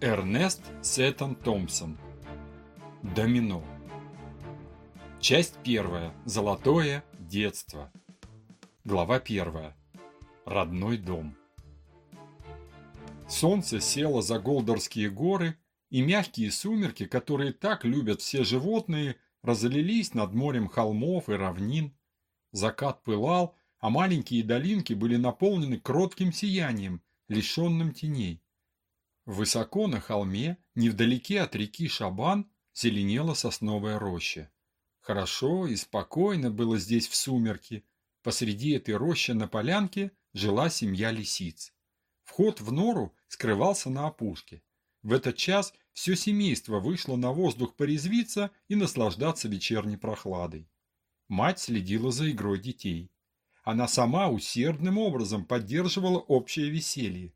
Эрнест Сеттон Томпсон. Домино. Часть первая. Золотое детство. Глава первая. Родной дом. Солнце село за Голдорские горы, и мягкие сумерки, которые так любят все животные, разлились над морем холмов и равнин. Закат пылал, а маленькие долинки были наполнены кротким сиянием, лишенным теней. Высоко на холме, невдалеке от реки Шабан, зеленела сосновая роща. Хорошо и спокойно было здесь в сумерки. Посреди этой рощи на полянке жила семья лисиц. Вход в нору скрывался на опушке. В этот час все семейство вышло на воздух порезвиться и наслаждаться вечерней прохладой. Мать следила за игрой детей. Она сама усердным образом поддерживала общее веселье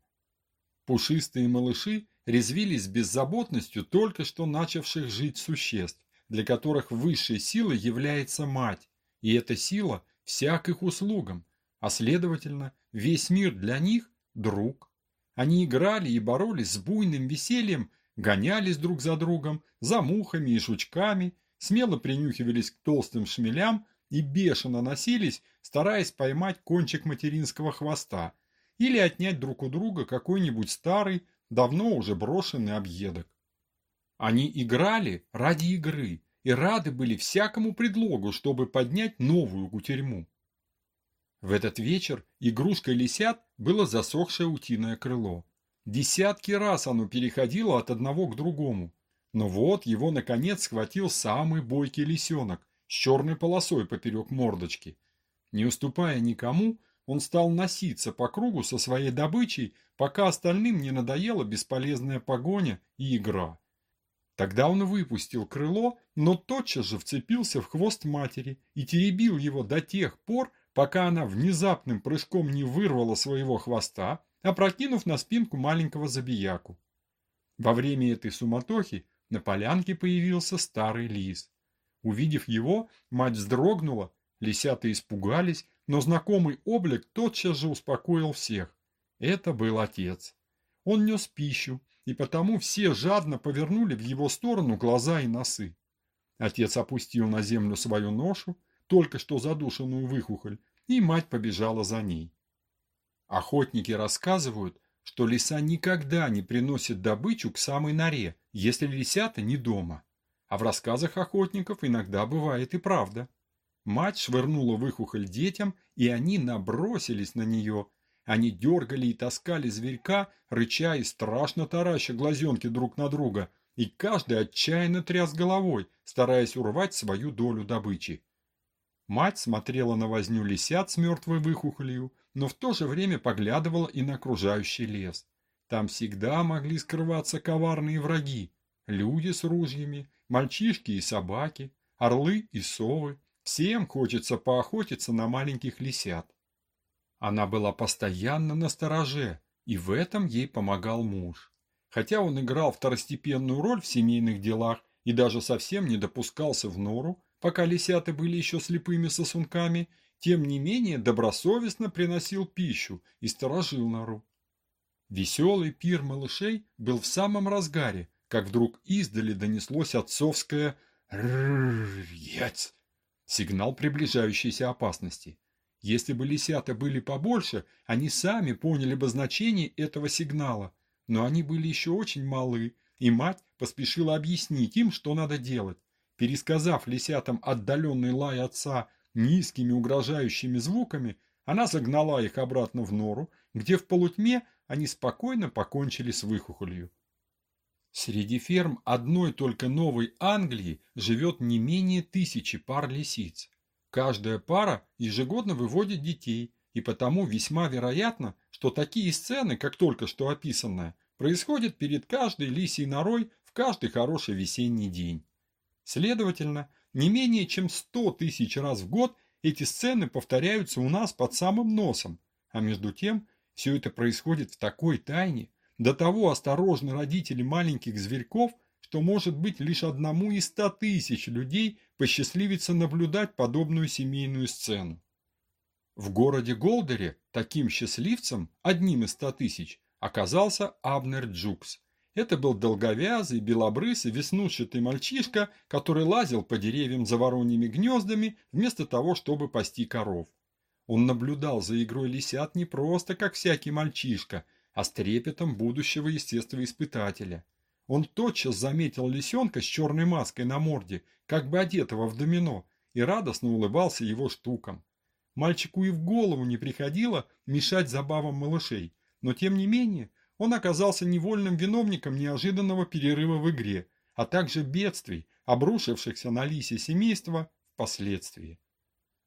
Пушистые малыши резвились беззаботностью только что начавших жить существ, для которых высшей силой является мать, и эта сила всяк их услугам, а следовательно, весь мир для них – друг. Они играли и боролись с буйным весельем, гонялись друг за другом, за мухами и жучками, смело принюхивались к толстым шмелям и бешено носились, стараясь поймать кончик материнского хвоста – или отнять друг у друга какой-нибудь старый, давно уже брошенный объедок. Они играли ради игры и рады были всякому предлогу, чтобы поднять новую кутерьму. В этот вечер игрушкой лисят было засохшее утиное крыло. Десятки раз оно переходило от одного к другому. Но вот его, наконец, схватил самый бойкий лисенок с черной полосой поперек мордочки. Не уступая никому, он стал носиться по кругу со своей добычей, пока остальным не надоела бесполезная погоня и игра. Тогда он выпустил крыло, но тотчас же вцепился в хвост матери и теребил его до тех пор, пока она внезапным прыжком не вырвала своего хвоста, опрокинув на спинку маленького забияку. Во время этой суматохи на полянке появился старый лис. Увидев его, мать вздрогнула, лисята испугались но знакомый облик тотчас же успокоил всех. Это был отец. Он нес пищу, и потому все жадно повернули в его сторону глаза и носы. Отец опустил на землю свою ношу, только что задушенную выхухоль, и мать побежала за ней. Охотники рассказывают, что лиса никогда не приносит добычу к самой норе, если лисята не дома. А в рассказах охотников иногда бывает и правда. Мать швырнула выхухоль детям, и они набросились на нее. Они дергали и таскали зверька, рыча и страшно тараща глазенки друг на друга, и каждый отчаянно тряс головой, стараясь урвать свою долю добычи. Мать смотрела на возню лисят с мертвой выхухолью, но в то же время поглядывала и на окружающий лес. Там всегда могли скрываться коварные враги – люди с ружьями, мальчишки и собаки, орлы и совы. Всем хочется поохотиться на маленьких лисят. Она была постоянно на стороже, и в этом ей помогал муж. Хотя он играл второстепенную роль в семейных делах и даже совсем не допускался в нору, пока лисята были еще слепыми сосунками, тем не менее добросовестно приносил пищу и сторожил нору. Веселый пир малышей был в самом разгаре, как вдруг издали донеслось отцовское «Рррр, яц! сигнал приближающейся опасности. Если бы лисята были побольше, они сами поняли бы значение этого сигнала. Но они были еще очень малы, и мать поспешила объяснить им, что надо делать. Пересказав лисятам отдаленный лай отца низкими угрожающими звуками, она загнала их обратно в нору, где в полутьме они спокойно покончили с выхухолью. Среди ферм одной только Новой Англии живет не менее тысячи пар лисиц. Каждая пара ежегодно выводит детей, и потому весьма вероятно, что такие сцены, как только что описанная, происходят перед каждой лисьей норой в каждый хороший весенний день. Следовательно, не менее чем 100 тысяч раз в год эти сцены повторяются у нас под самым носом, а между тем все это происходит в такой тайне, до того осторожны родители маленьких зверьков, что может быть лишь одному из ста тысяч людей посчастливится наблюдать подобную семейную сцену. В городе Голдере таким счастливцем, одним из ста тысяч, оказался Абнер Джукс. Это был долговязый, белобрысый, веснушчатый мальчишка, который лазил по деревьям за вороньими гнездами, вместо того, чтобы пасти коров. Он наблюдал за игрой лисят не просто как всякий мальчишка, а с трепетом будущего естествоиспытателя. Он тотчас заметил лисенка с черной маской на морде, как бы одетого в домино, и радостно улыбался его штукам. Мальчику и в голову не приходило мешать забавам малышей, но тем не менее он оказался невольным виновником неожиданного перерыва в игре, а также бедствий, обрушившихся на лисе семейство впоследствии.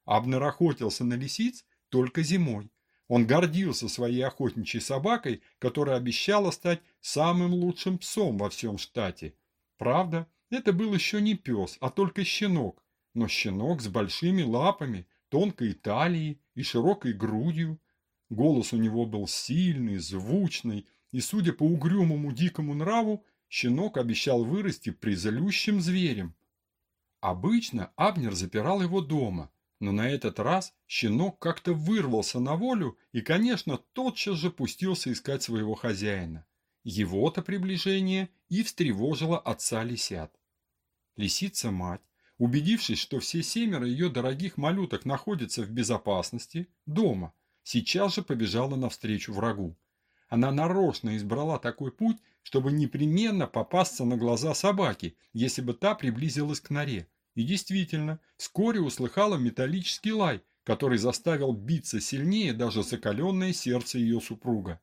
Абнер охотился на лисиц только зимой. Он гордился своей охотничьей собакой, которая обещала стать самым лучшим псом во всем штате. Правда, это был еще не пес, а только щенок, но щенок с большими лапами, тонкой талией и широкой грудью. Голос у него был сильный, звучный, и, судя по угрюмому дикому нраву, щенок обещал вырасти призалющим зверем. Обычно Абнер запирал его дома, но на этот раз щенок как-то вырвался на волю и, конечно, тотчас же пустился искать своего хозяина. Его-то приближение и встревожило отца лисят. Лисица-мать, убедившись, что все семеро ее дорогих малюток находятся в безопасности, дома, сейчас же побежала навстречу врагу. Она нарочно избрала такой путь, чтобы непременно попасться на глаза собаки, если бы та приблизилась к норе. И действительно, вскоре услыхала металлический лай, который заставил биться сильнее даже закаленное сердце ее супруга.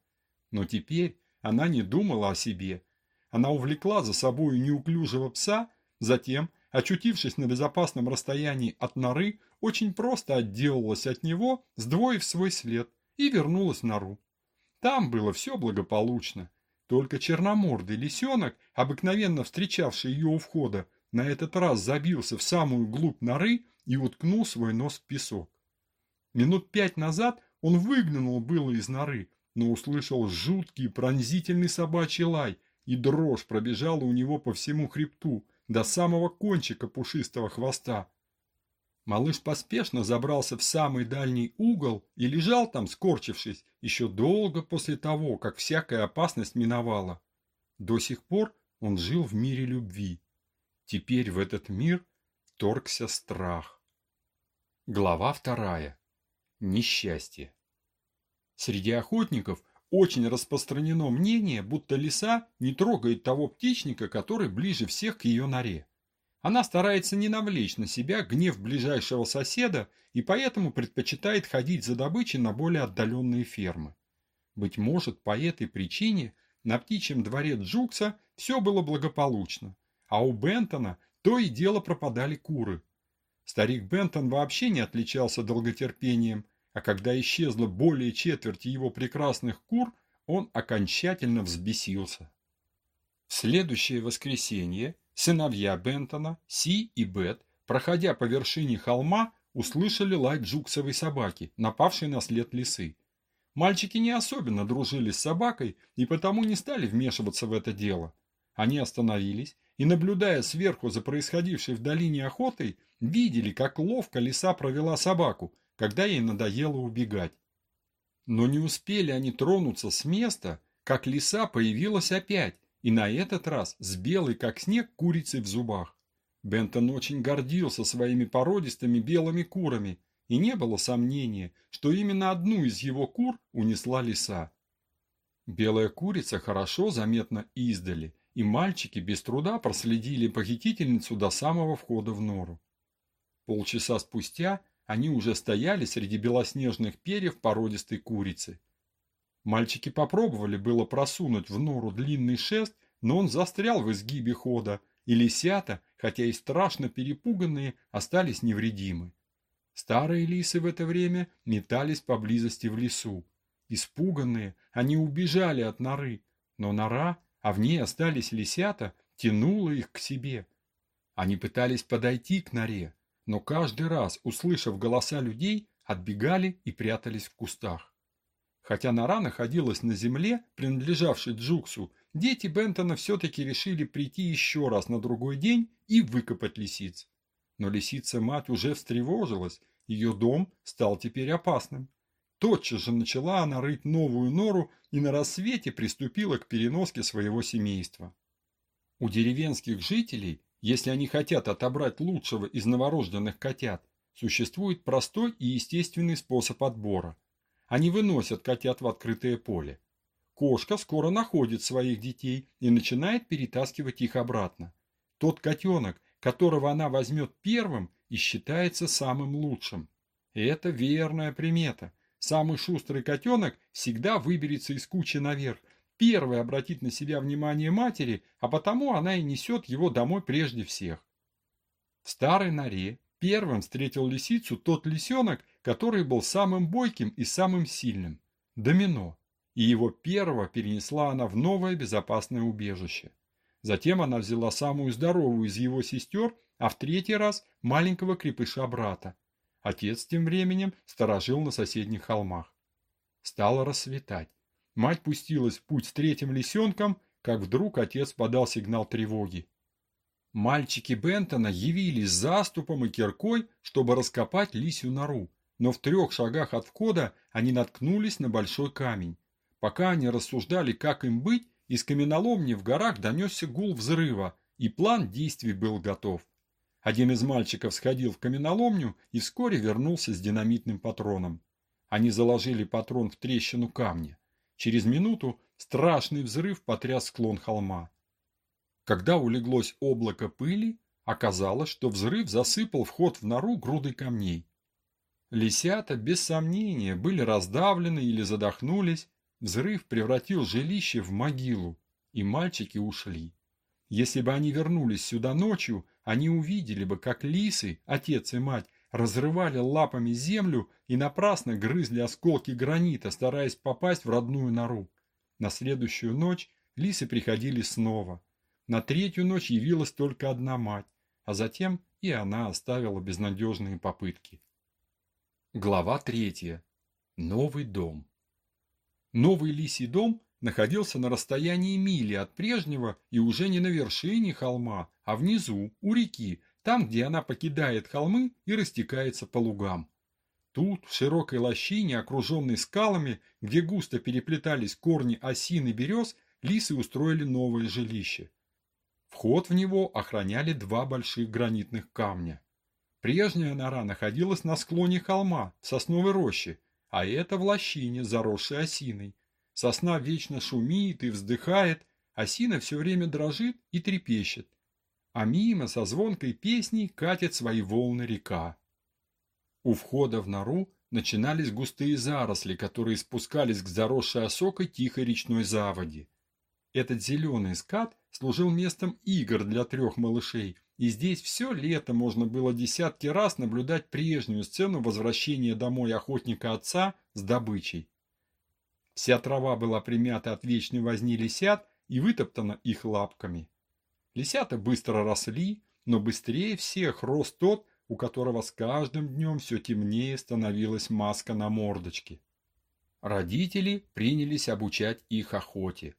Но теперь она не думала о себе. Она увлекла за собою неуклюжего пса, затем, очутившись на безопасном расстоянии от норы, очень просто отделалась от него, сдвоив свой след, и вернулась в нору. Там было все благополучно. Только черномордый лисенок, обыкновенно встречавший ее у входа, на этот раз забился в самую глубь норы и уткнул свой нос в песок. Минут пять назад он выглянул было из норы, но услышал жуткий пронзительный собачий лай, и дрожь пробежала у него по всему хребту, до самого кончика пушистого хвоста. Малыш поспешно забрался в самый дальний угол и лежал там, скорчившись, еще долго после того, как всякая опасность миновала. До сих пор он жил в мире любви. Теперь в этот мир вторгся страх. Глава вторая. Несчастье. Среди охотников очень распространено мнение, будто лиса не трогает того птичника, который ближе всех к ее норе. Она старается не навлечь на себя гнев ближайшего соседа и поэтому предпочитает ходить за добычей на более отдаленные фермы. Быть может, по этой причине на птичьем дворе Джукса все было благополучно, а у Бентона то и дело пропадали куры. Старик Бентон вообще не отличался долготерпением, а когда исчезло более четверти его прекрасных кур, он окончательно взбесился. В следующее воскресенье Сыновья Бентона, Си и Бет, проходя по вершине холма, услышали лай джуксовой собаки, напавшей на след лисы. Мальчики не особенно дружили с собакой и потому не стали вмешиваться в это дело. Они остановились и, наблюдая сверху за происходившей в долине охотой, видели, как ловко лиса провела собаку, когда ей надоело убегать. Но не успели они тронуться с места, как лиса появилась опять и на этот раз с белой, как снег, курицей в зубах. Бентон очень гордился своими породистыми белыми курами, и не было сомнения, что именно одну из его кур унесла лиса. Белая курица хорошо заметна издали, и мальчики без труда проследили похитительницу до самого входа в нору. Полчаса спустя они уже стояли среди белоснежных перьев породистой курицы. Мальчики попробовали было просунуть в нору длинный шест, но он застрял в изгибе хода, и лисята, хотя и страшно перепуганные, остались невредимы. Старые лисы в это время метались поблизости в лесу. Испуганные, они убежали от норы, но нора, а в ней остались лисята, тянула их к себе. Они пытались подойти к норе, но каждый раз, услышав голоса людей, отбегали и прятались в кустах. Хотя нора находилась на земле, принадлежавшей Джуксу, дети Бентона все-таки решили прийти еще раз на другой день и выкопать лисиц. Но лисица-мать уже встревожилась, ее дом стал теперь опасным. Тотчас же начала она рыть новую нору и на рассвете приступила к переноске своего семейства. У деревенских жителей, если они хотят отобрать лучшего из новорожденных котят, существует простой и естественный способ отбора. Они выносят котят в открытое поле. Кошка скоро находит своих детей и начинает перетаскивать их обратно. Тот котенок, которого она возьмет первым, и считается самым лучшим. Это верная примета. Самый шустрый котенок всегда выберется из кучи наверх, первый обратит на себя внимание матери, а потому она и несет его домой прежде всех. В старой норе первым встретил лисицу тот лисенок, который был самым бойким и самым сильным – домино, и его первого перенесла она в новое безопасное убежище. Затем она взяла самую здоровую из его сестер, а в третий раз – маленького крепыша брата. Отец тем временем сторожил на соседних холмах. Стало рассветать. Мать пустилась в путь с третьим лисенком, как вдруг отец подал сигнал тревоги. Мальчики Бентона явились заступом и киркой, чтобы раскопать лисью нору, но в трех шагах от входа они наткнулись на большой камень. Пока они рассуждали, как им быть, из каменоломни в горах донесся гул взрыва, и план действий был готов. Один из мальчиков сходил в каменоломню и вскоре вернулся с динамитным патроном. Они заложили патрон в трещину камня. Через минуту страшный взрыв потряс склон холма. Когда улеглось облако пыли, оказалось, что взрыв засыпал вход в нору грудой камней. Лисята, без сомнения, были раздавлены или задохнулись, взрыв превратил жилище в могилу, и мальчики ушли. Если бы они вернулись сюда ночью, они увидели бы, как лисы, отец и мать, разрывали лапами землю и напрасно грызли осколки гранита, стараясь попасть в родную нору. На следующую ночь лисы приходили снова. На третью ночь явилась только одна мать, а затем и она оставила безнадежные попытки. Глава третья. Новый дом. Новый лисий дом находился на расстоянии мили от прежнего и уже не на вершине холма, а внизу, у реки, там, где она покидает холмы и растекается по лугам. Тут, в широкой лощине, окруженной скалами, где густо переплетались корни осин и берез, лисы устроили новое жилище. Вход в него охраняли два больших гранитных камня. Прежняя нора находилась на склоне холма, в сосновой роще, а это в лощине, заросшей осиной. Сосна вечно шумит и вздыхает, осина все время дрожит и трепещет а мимо со звонкой песней катит свои волны река. У входа в нору начинались густые заросли, которые спускались к заросшей осокой тихой речной заводи. Этот зеленый скат служил местом игр для трех малышей, и здесь все лето можно было десятки раз наблюдать прежнюю сцену возвращения домой охотника отца с добычей. Вся трава была примята от вечной возни лисят и вытоптана их лапками. Лисята быстро росли, но быстрее всех рос тот, у которого с каждым днем все темнее становилась маска на мордочке. Родители принялись обучать их охоте.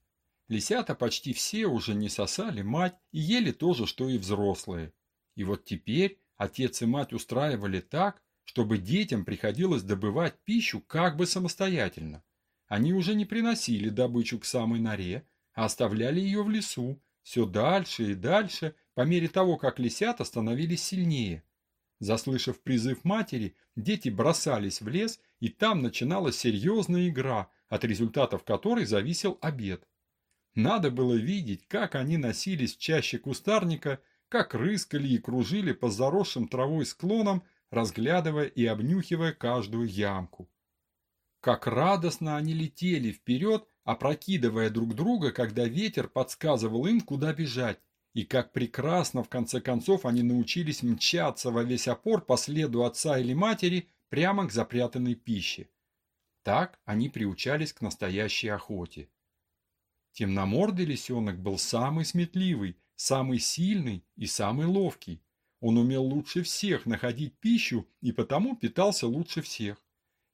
Лисята почти все уже не сосали мать и ели то же, что и взрослые. И вот теперь отец и мать устраивали так, чтобы детям приходилось добывать пищу как бы самостоятельно. Они уже не приносили добычу к самой норе, а оставляли ее в лесу, все дальше и дальше, по мере того, как лисята становились сильнее. Заслышав призыв матери, дети бросались в лес, и там начиналась серьезная игра, от результатов которой зависел обед. Надо было видеть, как они носились чаще кустарника, как рыскали и кружили по заросшим травой склонам, разглядывая и обнюхивая каждую ямку. Как радостно они летели вперед, опрокидывая друг друга, когда ветер подсказывал им, куда бежать, и как прекрасно в конце концов они научились мчаться во весь опор по следу отца или матери прямо к запрятанной пище. Так они приучались к настоящей охоте. Темномордый лисенок был самый сметливый, самый сильный и самый ловкий. Он умел лучше всех находить пищу и потому питался лучше всех.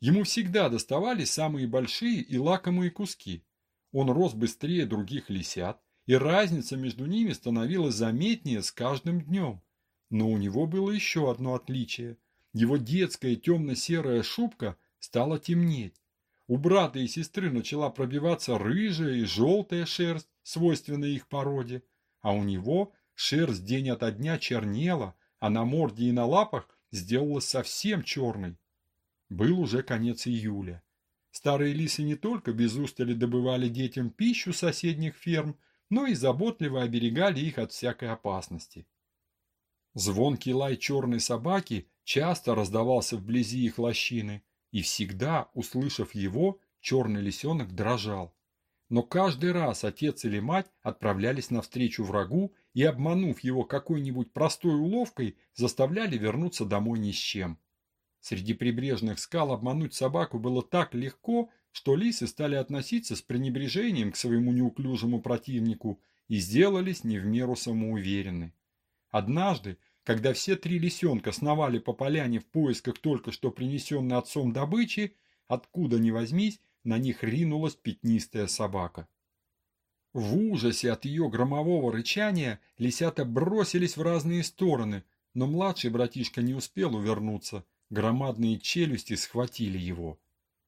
Ему всегда доставались самые большие и лакомые куски. Он рос быстрее других лисят, и разница между ними становилась заметнее с каждым днем. Но у него было еще одно отличие. Его детская темно-серая шубка стало темнеть. У брата и сестры начала пробиваться рыжая и желтая шерсть, свойственная их породе, а у него шерсть день ото дня чернела, а на морде и на лапах сделалась совсем черной. Был уже конец июля. Старые лисы не только без устали добывали детям пищу соседних ферм, но и заботливо оберегали их от всякой опасности. Звонкий лай черной собаки часто раздавался вблизи их лощины, и всегда, услышав его, черный лисенок дрожал. Но каждый раз отец или мать отправлялись навстречу врагу и, обманув его какой-нибудь простой уловкой, заставляли вернуться домой ни с чем. Среди прибрежных скал обмануть собаку было так легко, что лисы стали относиться с пренебрежением к своему неуклюжему противнику и сделались не в меру самоуверенны. Однажды, когда все три лисенка сновали по поляне в поисках только что принесенной отцом добычи, откуда ни возьмись, на них ринулась пятнистая собака. В ужасе от ее громового рычания лисята бросились в разные стороны, но младший братишка не успел увернуться, громадные челюсти схватили его.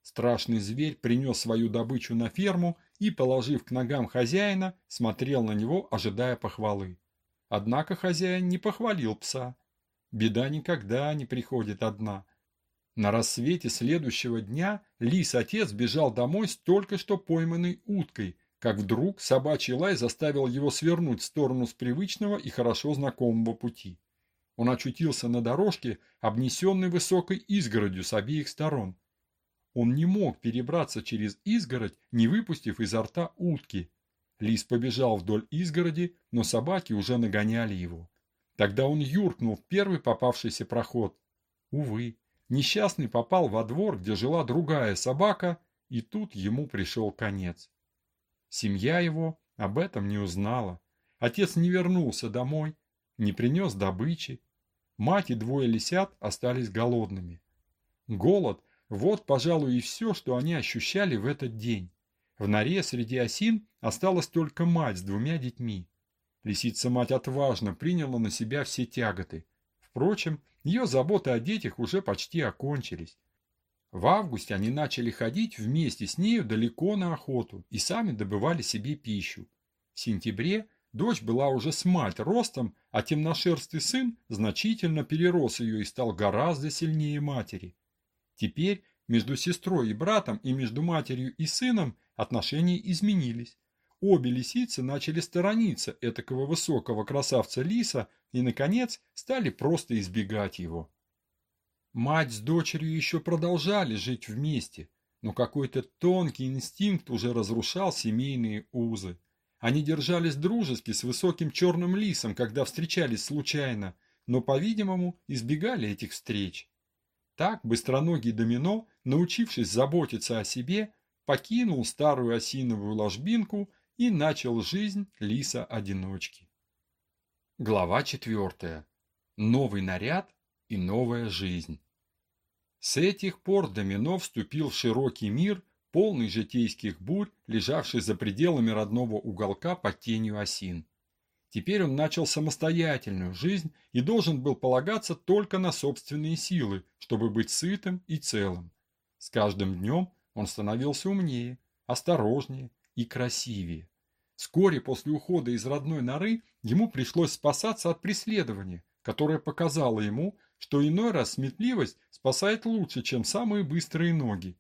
Страшный зверь принес свою добычу на ферму и, положив к ногам хозяина, смотрел на него, ожидая похвалы. Однако хозяин не похвалил пса. Беда никогда не приходит одна. На рассвете следующего дня лис-отец бежал домой с только что пойманной уткой, как вдруг собачий лай заставил его свернуть в сторону с привычного и хорошо знакомого пути. Он очутился на дорожке, обнесенной высокой изгородью с обеих сторон. Он не мог перебраться через изгородь, не выпустив изо рта утки. Лис побежал вдоль изгороди, но собаки уже нагоняли его. Тогда он юркнул в первый попавшийся проход. Увы, несчастный попал во двор, где жила другая собака, и тут ему пришел конец. Семья его об этом не узнала. Отец не вернулся домой, не принес добычи. Мать и двое лисят остались голодными. Голод – вот, пожалуй, и все, что они ощущали в этот день. В норе среди осин осталась только мать с двумя детьми. Лисица-мать отважно приняла на себя все тяготы. Впрочем, ее заботы о детях уже почти окончились. В августе они начали ходить вместе с нею далеко на охоту и сами добывали себе пищу. В сентябре дочь была уже с мать ростом, а темношерстый сын значительно перерос ее и стал гораздо сильнее матери. Теперь между сестрой и братом и между матерью и сыном отношения изменились. Обе лисицы начали сторониться этакого высокого красавца лиса и, наконец, стали просто избегать его. Мать с дочерью еще продолжали жить вместе, но какой-то тонкий инстинкт уже разрушал семейные узы. Они держались дружески с высоким черным лисом, когда встречались случайно, но, по-видимому, избегали этих встреч. Так быстроногий домино, научившись заботиться о себе, покинул старую осиновую ложбинку и начал жизнь лиса-одиночки. Глава четвертая. Новый наряд и новая жизнь. С этих пор домино вступил в широкий мир, полный житейских бурь, лежавший за пределами родного уголка под тенью осин. Теперь он начал самостоятельную жизнь и должен был полагаться только на собственные силы, чтобы быть сытым и целым. С каждым днем он становился умнее, осторожнее и красивее. Вскоре после ухода из родной норы ему пришлось спасаться от преследования, которое показало ему, что иной раз сметливость спасает лучше, чем самые быстрые ноги.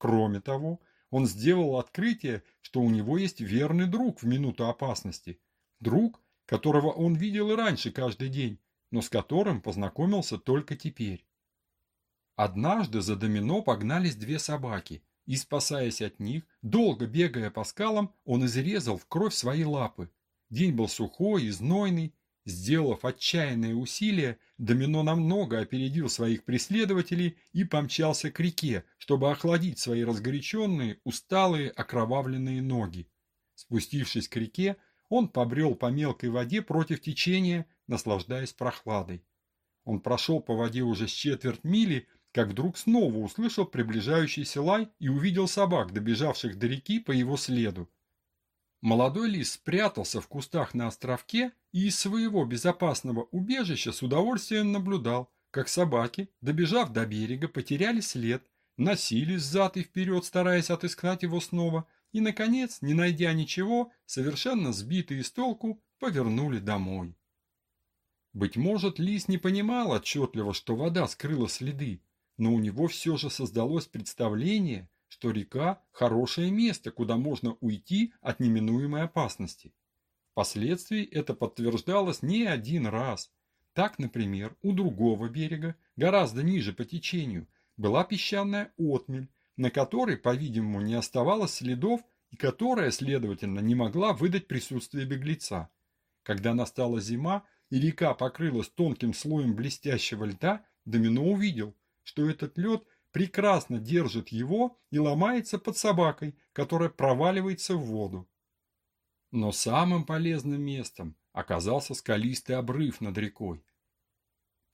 Кроме того, он сделал открытие, что у него есть верный друг в минуту опасности – Друг, которого он видел и раньше каждый день, но с которым познакомился только теперь. Однажды за домино погнались две собаки, и, спасаясь от них, долго бегая по скалам, он изрезал в кровь свои лапы. День был сухой и знойный. Сделав отчаянное усилие, домино намного опередил своих преследователей и помчался к реке, чтобы охладить свои разгоряченные, усталые, окровавленные ноги. Спустившись к реке, он побрел по мелкой воде против течения, наслаждаясь прохладой. Он прошел по воде уже с четверть мили, как вдруг снова услышал приближающийся лай и увидел собак, добежавших до реки по его следу. Молодой лис спрятался в кустах на островке и из своего безопасного убежища с удовольствием наблюдал, как собаки, добежав до берега, потеряли след, носились взад и вперед, стараясь отыскать его снова, и, наконец, не найдя ничего, совершенно сбитые с толку, повернули домой. Быть может, лис не понимал отчетливо, что вода скрыла следы, но у него все же создалось представление, что река – хорошее место, куда можно уйти от неминуемой опасности. Впоследствии это подтверждалось не один раз. Так, например, у другого берега, гораздо ниже по течению, была песчаная отмель, на которой, по-видимому, не оставалось следов и которая, следовательно, не могла выдать присутствие беглеца. Когда настала зима и река покрылась тонким слоем блестящего льда, Домино увидел, что этот лед прекрасно держит его и ломается под собакой, которая проваливается в воду. Но самым полезным местом оказался скалистый обрыв над рекой.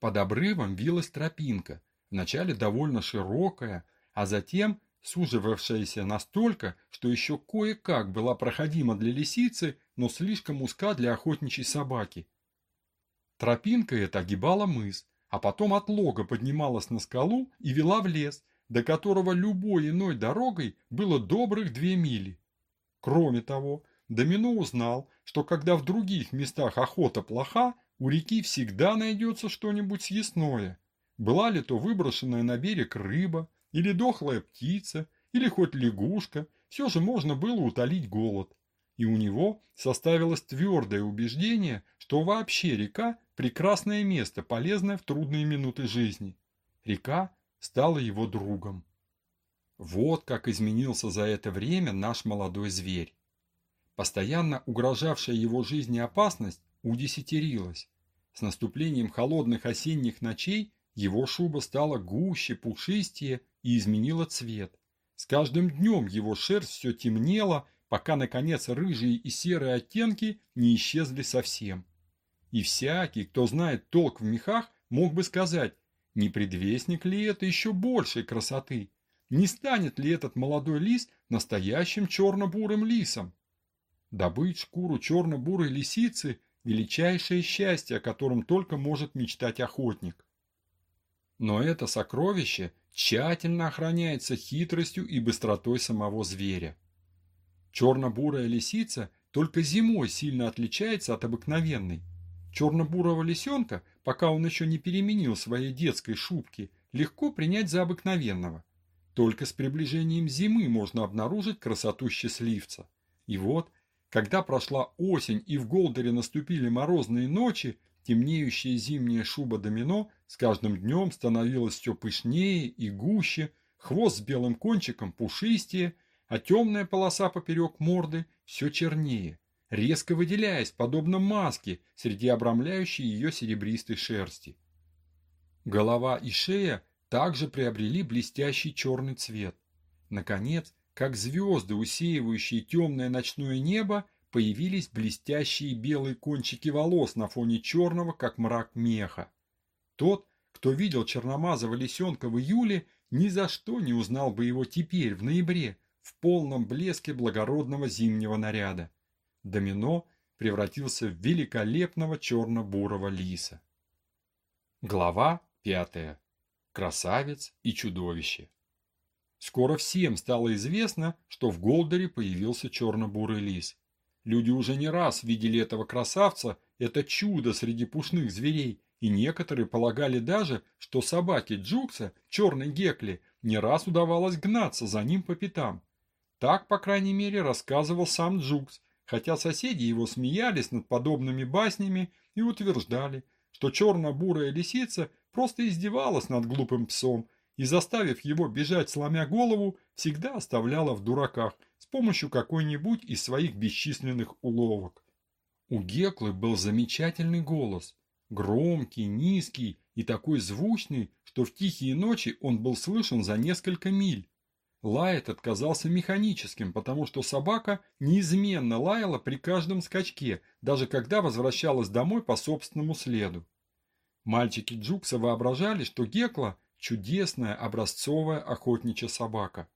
Под обрывом вилась тропинка, вначале довольно широкая, а затем суживавшаяся настолько, что еще кое-как была проходима для лисицы, но слишком узка для охотничьей собаки. Тропинка эта огибала мыс, а потом от лога поднималась на скалу и вела в лес, до которого любой иной дорогой было добрых две мили. Кроме того, Домино узнал, что когда в других местах охота плоха, у реки всегда найдется что-нибудь съестное. Была ли то выброшенная на берег рыба, или дохлая птица, или хоть лягушка, все же можно было утолить голод. И у него составилось твердое убеждение, что вообще река – прекрасное место, полезное в трудные минуты жизни. Река стала его другом. Вот как изменился за это время наш молодой зверь. Постоянно угрожавшая его жизни опасность удесятерилась. С наступлением холодных осенних ночей его шуба стала гуще, пушистее и изменила цвет. С каждым днем его шерсть все темнела, пока, наконец, рыжие и серые оттенки не исчезли совсем. И всякий, кто знает толк в мехах, мог бы сказать, не предвестник ли это еще большей красоты? Не станет ли этот молодой лис настоящим черно-бурым лисом? Добыть шкуру черно-бурой лисицы – величайшее счастье, о котором только может мечтать охотник. Но это сокровище тщательно охраняется хитростью и быстротой самого зверя. Черно-бурая лисица только зимой сильно отличается от обыкновенной. Черно-бурого лисенка, пока он еще не переменил своей детской шубки, легко принять за обыкновенного. Только с приближением зимы можно обнаружить красоту счастливца. И вот когда прошла осень и в Голдере наступили морозные ночи, темнеющая зимняя шуба домино с каждым днем становилась все пышнее и гуще, хвост с белым кончиком пушистее, а темная полоса поперек морды все чернее, резко выделяясь, подобно маске, среди обрамляющей ее серебристой шерсти. Голова и шея также приобрели блестящий черный цвет. Наконец, как звезды, усеивающие темное ночное небо, появились блестящие белые кончики волос на фоне черного, как мрак меха. Тот, кто видел черномазого лисенка в июле, ни за что не узнал бы его теперь, в ноябре, в полном блеске благородного зимнего наряда. Домино превратился в великолепного черно-бурого лиса. Глава пятая. Красавец и чудовище. Скоро всем стало известно, что в Голдере появился черно-бурый лис. Люди уже не раз видели этого красавца, это чудо среди пушных зверей, и некоторые полагали даже, что собаке Джукса, черной Гекли, не раз удавалось гнаться за ним по пятам. Так, по крайней мере, рассказывал сам Джукс, хотя соседи его смеялись над подобными баснями и утверждали, что черно-бурая лисица просто издевалась над глупым псом, и, заставив его бежать сломя голову, всегда оставляла в дураках с помощью какой-нибудь из своих бесчисленных уловок. У Геклы был замечательный голос, громкий, низкий и такой звучный, что в тихие ночи он был слышен за несколько миль. Лай этот казался механическим, потому что собака неизменно лаяла при каждом скачке, даже когда возвращалась домой по собственному следу. Мальчики Джукса воображали, что Гекла – чудесная образцовая охотничья собака.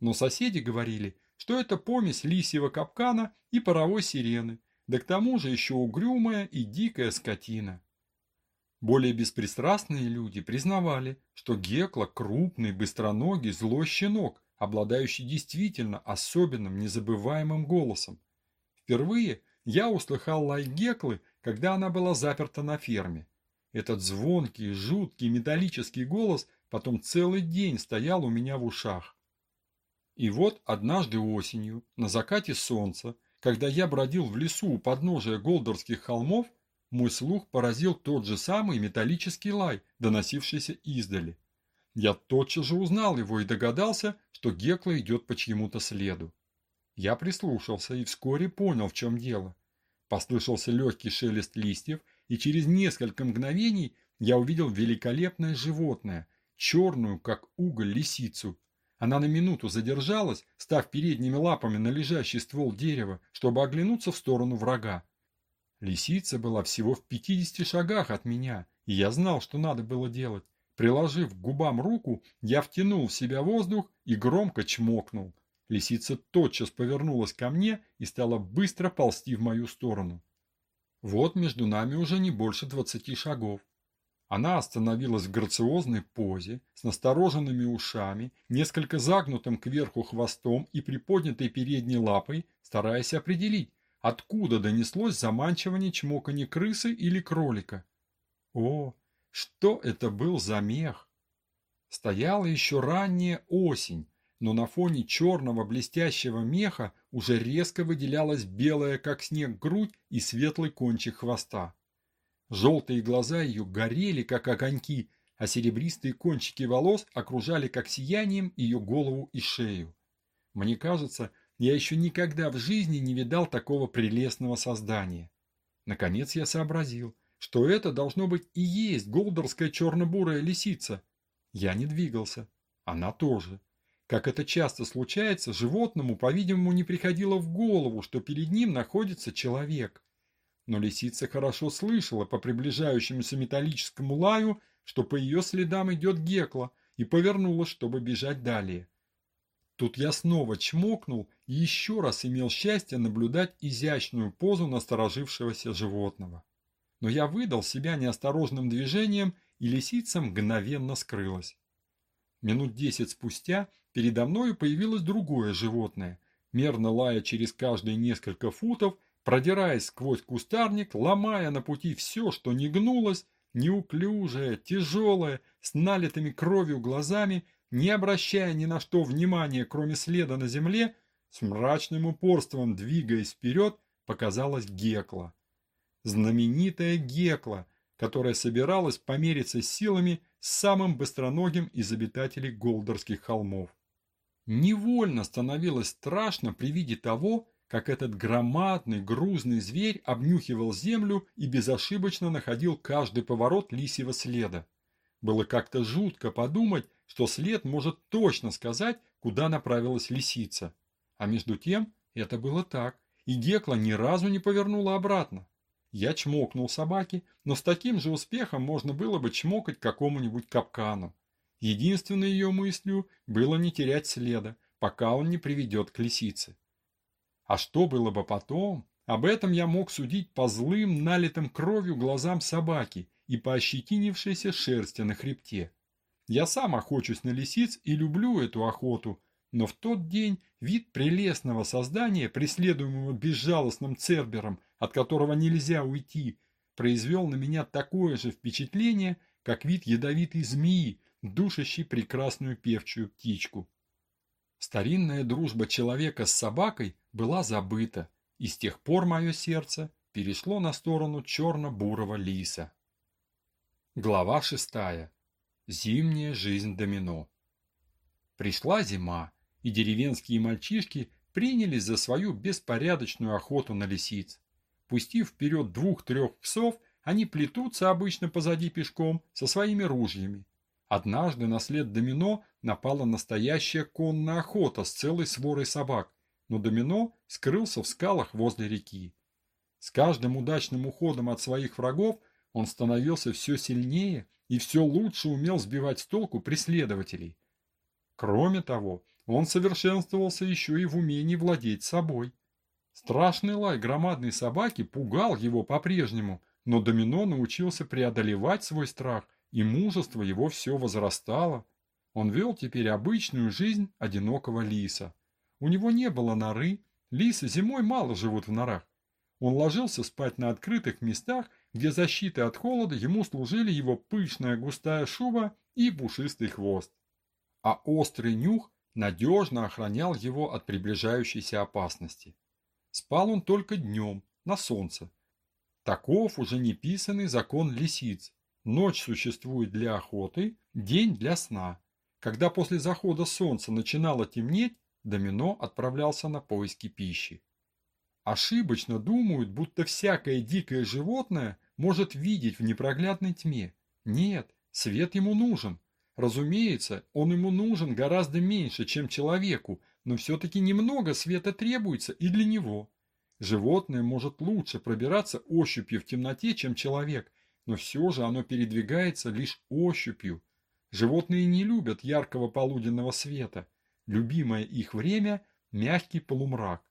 Но соседи говорили, что это помесь лисьего капкана и паровой сирены, да к тому же еще угрюмая и дикая скотина. Более беспристрастные люди признавали, что Гекла – крупный, быстроногий, злой щенок, обладающий действительно особенным, незабываемым голосом. Впервые я услыхал лай Геклы, когда она была заперта на ферме. Этот звонкий, жуткий, металлический голос потом целый день стоял у меня в ушах. И вот однажды осенью, на закате солнца, когда я бродил в лесу у подножия Голдорских холмов, мой слух поразил тот же самый металлический лай, доносившийся издали. Я тотчас же узнал его и догадался, что Гекла идет по чьему-то следу. Я прислушался и вскоре понял, в чем дело. Послышался легкий шелест листьев, и через несколько мгновений я увидел великолепное животное, черную, как уголь, лисицу. Она на минуту задержалась, став передними лапами на лежащий ствол дерева, чтобы оглянуться в сторону врага. Лисица была всего в пятидесяти шагах от меня, и я знал, что надо было делать. Приложив к губам руку, я втянул в себя воздух и громко чмокнул. Лисица тотчас повернулась ко мне и стала быстро ползти в мою сторону. Вот между нами уже не больше двадцати шагов. Она остановилась в грациозной позе, с настороженными ушами, несколько загнутым кверху хвостом и приподнятой передней лапой, стараясь определить, откуда донеслось заманчивание чмоканье крысы или кролика. О, что это был за мех? Стояла еще ранняя осень, но на фоне черного блестящего меха уже резко выделялась белая, как снег, грудь и светлый кончик хвоста. Желтые глаза ее горели, как огоньки, а серебристые кончики волос окружали, как сиянием, ее голову и шею. Мне кажется, я еще никогда в жизни не видал такого прелестного создания. Наконец я сообразил – что это должно быть и есть голдорская черно-бурая лисица. Я не двигался. Она тоже. Как это часто случается, животному, по-видимому, не приходило в голову, что перед ним находится человек. Но лисица хорошо слышала по приближающемуся металлическому лаю, что по ее следам идет Гекла, и повернулась, чтобы бежать далее. Тут я снова чмокнул и еще раз имел счастье наблюдать изящную позу насторожившегося животного но я выдал себя неосторожным движением, и лисица мгновенно скрылась. Минут десять спустя передо мною появилось другое животное, мерно лая через каждые несколько футов, продираясь сквозь кустарник, ломая на пути все, что не гнулось, неуклюжее, тяжелое, с налитыми кровью глазами, не обращая ни на что внимания, кроме следа на земле, с мрачным упорством двигаясь вперед, показалась Гекла знаменитая Гекла, которая собиралась помериться силами с самым быстроногим из обитателей Голдорских холмов. Невольно становилось страшно при виде того, как этот громадный грузный зверь обнюхивал землю и безошибочно находил каждый поворот лисьего следа. Было как-то жутко подумать, что след может точно сказать, куда направилась лисица. А между тем это было так, и Гекла ни разу не повернула обратно. Я чмокнул собаки, но с таким же успехом можно было бы чмокать какому-нибудь капкану. Единственной ее мыслью было не терять следа, пока он не приведет к лисице. А что было бы потом? Об этом я мог судить по злым, налитым кровью глазам собаки и по ощетинившейся шерсти на хребте. Я сам охочусь на лисиц и люблю эту охоту, но в тот день вид прелестного создания, преследуемого безжалостным цербером, от которого нельзя уйти, произвел на меня такое же впечатление, как вид ядовитой змеи, душащей прекрасную певчую птичку. Старинная дружба человека с собакой была забыта, и с тех пор мое сердце перешло на сторону черно-бурого лиса. Глава шестая. Зимняя жизнь домино. Пришла зима, и деревенские мальчишки принялись за свою беспорядочную охоту на лисиц. Пустив вперед двух-трех псов, они плетутся обычно позади пешком со своими ружьями. Однажды на след домино напала настоящая конная охота с целой сворой собак, но домино скрылся в скалах возле реки. С каждым удачным уходом от своих врагов он становился все сильнее и все лучше умел сбивать с толку преследователей. Кроме того, он совершенствовался еще и в умении владеть собой. Страшный лай громадной собаки пугал его по-прежнему, но Домино научился преодолевать свой страх, и мужество его все возрастало. Он вел теперь обычную жизнь одинокого лиса. У него не было норы, лисы зимой мало живут в норах. Он ложился спать на открытых местах, где защитой от холода ему служили его пышная густая шуба и пушистый хвост. А острый нюх надежно охранял его от приближающейся опасности. Спал он только днем, на солнце. Таков уже неписанный закон лисиц. Ночь существует для охоты, день для сна. Когда после захода солнца начинало темнеть, Домино отправлялся на поиски пищи. Ошибочно думают, будто всякое дикое животное может видеть в непроглядной тьме. Нет, свет ему нужен. Разумеется, он ему нужен гораздо меньше, чем человеку, но все-таки немного света требуется и для него. Животное может лучше пробираться ощупью в темноте, чем человек, но все же оно передвигается лишь ощупью. Животные не любят яркого полуденного света. Любимое их время – мягкий полумрак.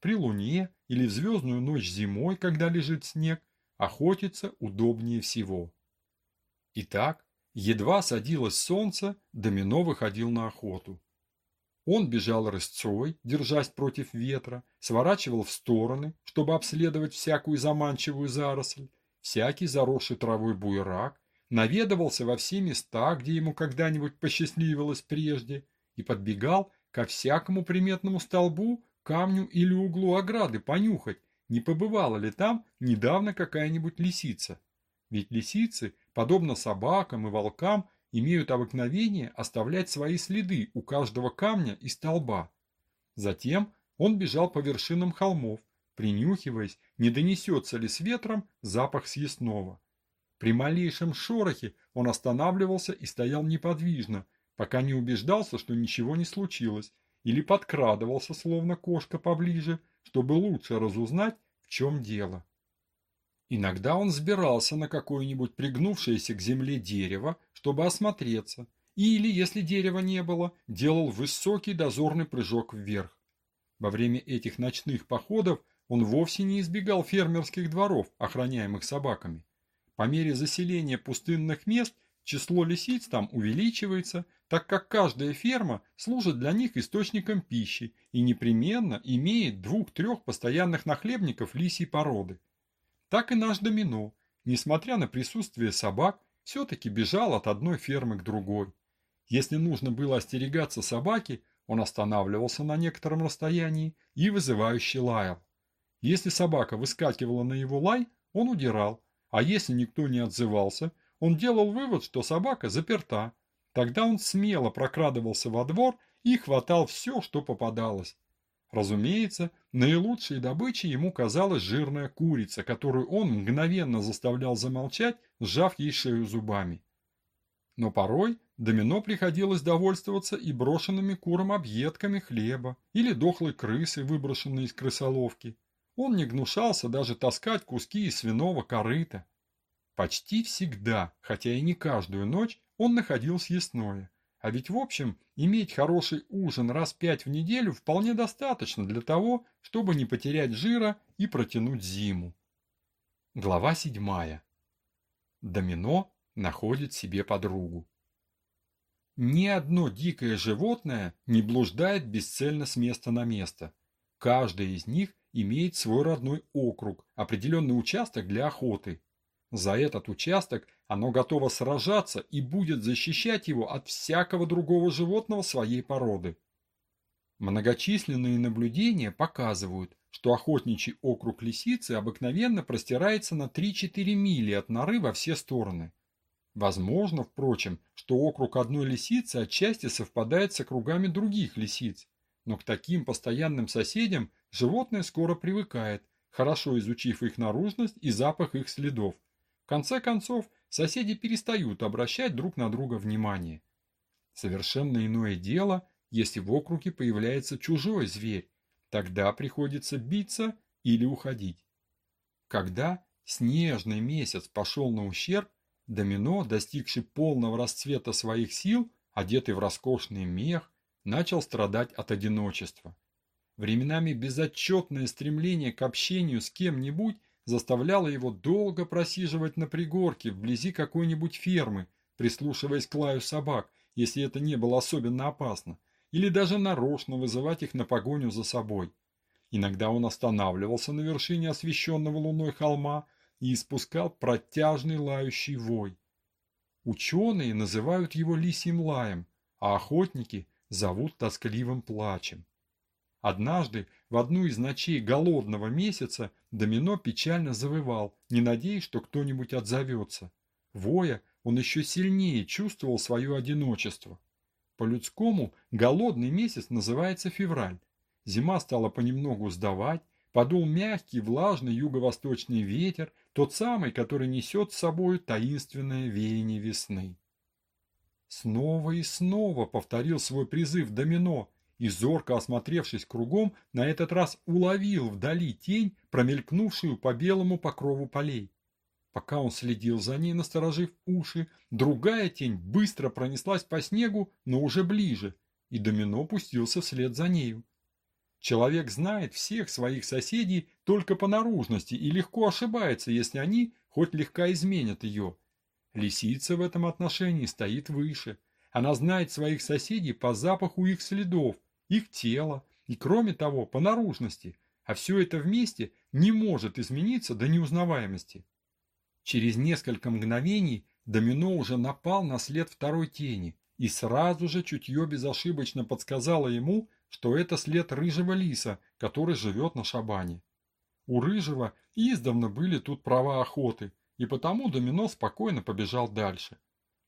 При луне или в звездную ночь зимой, когда лежит снег, охотиться удобнее всего. Итак, едва садилось солнце, Домино выходил на охоту. Он бежал рысцой, держась против ветра, сворачивал в стороны, чтобы обследовать всякую заманчивую заросль, всякий заросший травой буерак, наведывался во все места, где ему когда-нибудь посчастливилось прежде, и подбегал ко всякому приметному столбу, камню или углу ограды понюхать, не побывала ли там недавно какая-нибудь лисица. Ведь лисицы, подобно собакам и волкам, имеют обыкновение оставлять свои следы у каждого камня и столба. Затем он бежал по вершинам холмов, принюхиваясь, не донесется ли с ветром запах съестного. При малейшем шорохе он останавливался и стоял неподвижно, пока не убеждался, что ничего не случилось, или подкрадывался, словно кошка, поближе, чтобы лучше разузнать, в чем дело. Иногда он сбирался на какое-нибудь пригнувшееся к земле дерево, чтобы осмотреться, или, если дерева не было, делал высокий дозорный прыжок вверх. Во время этих ночных походов он вовсе не избегал фермерских дворов, охраняемых собаками. По мере заселения пустынных мест число лисиц там увеличивается – так как каждая ферма служит для них источником пищи и непременно имеет двух-трех постоянных нахлебников лисьей породы. Так и наш домино, несмотря на присутствие собак, все-таки бежал от одной фермы к другой. Если нужно было остерегаться собаки, он останавливался на некотором расстоянии и вызывающе лаял. Если собака выскакивала на его лай, он удирал, а если никто не отзывался, он делал вывод, что собака заперта, Тогда он смело прокрадывался во двор и хватал все, что попадалось. Разумеется, наилучшей добычей ему казалась жирная курица, которую он мгновенно заставлял замолчать, сжав ей шею зубами. Но порой домино приходилось довольствоваться и брошенными куром объедками хлеба или дохлой крысы, выброшенной из крысоловки. Он не гнушался даже таскать куски из свиного корыта. Почти всегда, хотя и не каждую ночь, он находил съестное. А ведь в общем, иметь хороший ужин раз пять в неделю вполне достаточно для того, чтобы не потерять жира и протянуть зиму. Глава седьмая. Домино находит себе подругу. Ни одно дикое животное не блуждает бесцельно с места на место. Каждое из них имеет свой родной округ, определенный участок для охоты. За этот участок оно готово сражаться и будет защищать его от всякого другого животного своей породы. Многочисленные наблюдения показывают, что охотничий округ лисицы обыкновенно простирается на 3-4 мили от норы во все стороны. Возможно, впрочем, что округ одной лисицы отчасти совпадает с округами других лисиц, но к таким постоянным соседям животное скоро привыкает, хорошо изучив их наружность и запах их следов. Конце концов, соседи перестают обращать друг на друга внимание. Совершенно иное дело, если в округе появляется чужой зверь, тогда приходится биться или уходить. Когда снежный месяц пошел на ущерб, Домино, достигший полного расцвета своих сил, одетый в роскошный мех, начал страдать от одиночества. Временами безотчетное стремление к общению с кем-нибудь заставляла его долго просиживать на пригорке вблизи какой-нибудь фермы, прислушиваясь к лаю собак, если это не было особенно опасно, или даже нарочно вызывать их на погоню за собой. Иногда он останавливался на вершине освещенного луной холма и испускал протяжный лающий вой. Ученые называют его лисьим лаем, а охотники зовут тоскливым плачем. Однажды, в одну из ночей голодного месяца, Домино печально завывал, не надеясь, что кто-нибудь отзовется. Воя, он еще сильнее чувствовал свое одиночество. По-людскому голодный месяц называется февраль. Зима стала понемногу сдавать, подул мягкий, влажный юго-восточный ветер, тот самый, который несет с собой таинственное веяние весны. Снова и снова повторил свой призыв Домино, и, зорко осмотревшись кругом, на этот раз уловил вдали тень, промелькнувшую по белому покрову полей. Пока он следил за ней, насторожив уши, другая тень быстро пронеслась по снегу, но уже ближе, и домино пустился вслед за нею. Человек знает всех своих соседей только по наружности и легко ошибается, если они хоть легко изменят ее. Лисица в этом отношении стоит выше. Она знает своих соседей по запаху их следов, их тела и, кроме того, по наружности, а все это вместе не может измениться до неузнаваемости. Через несколько мгновений домино уже напал на след второй тени, и сразу же чутье безошибочно подсказало ему, что это след рыжего лиса, который живет на шабане. У рыжего издавна были тут права охоты, и потому домино спокойно побежал дальше.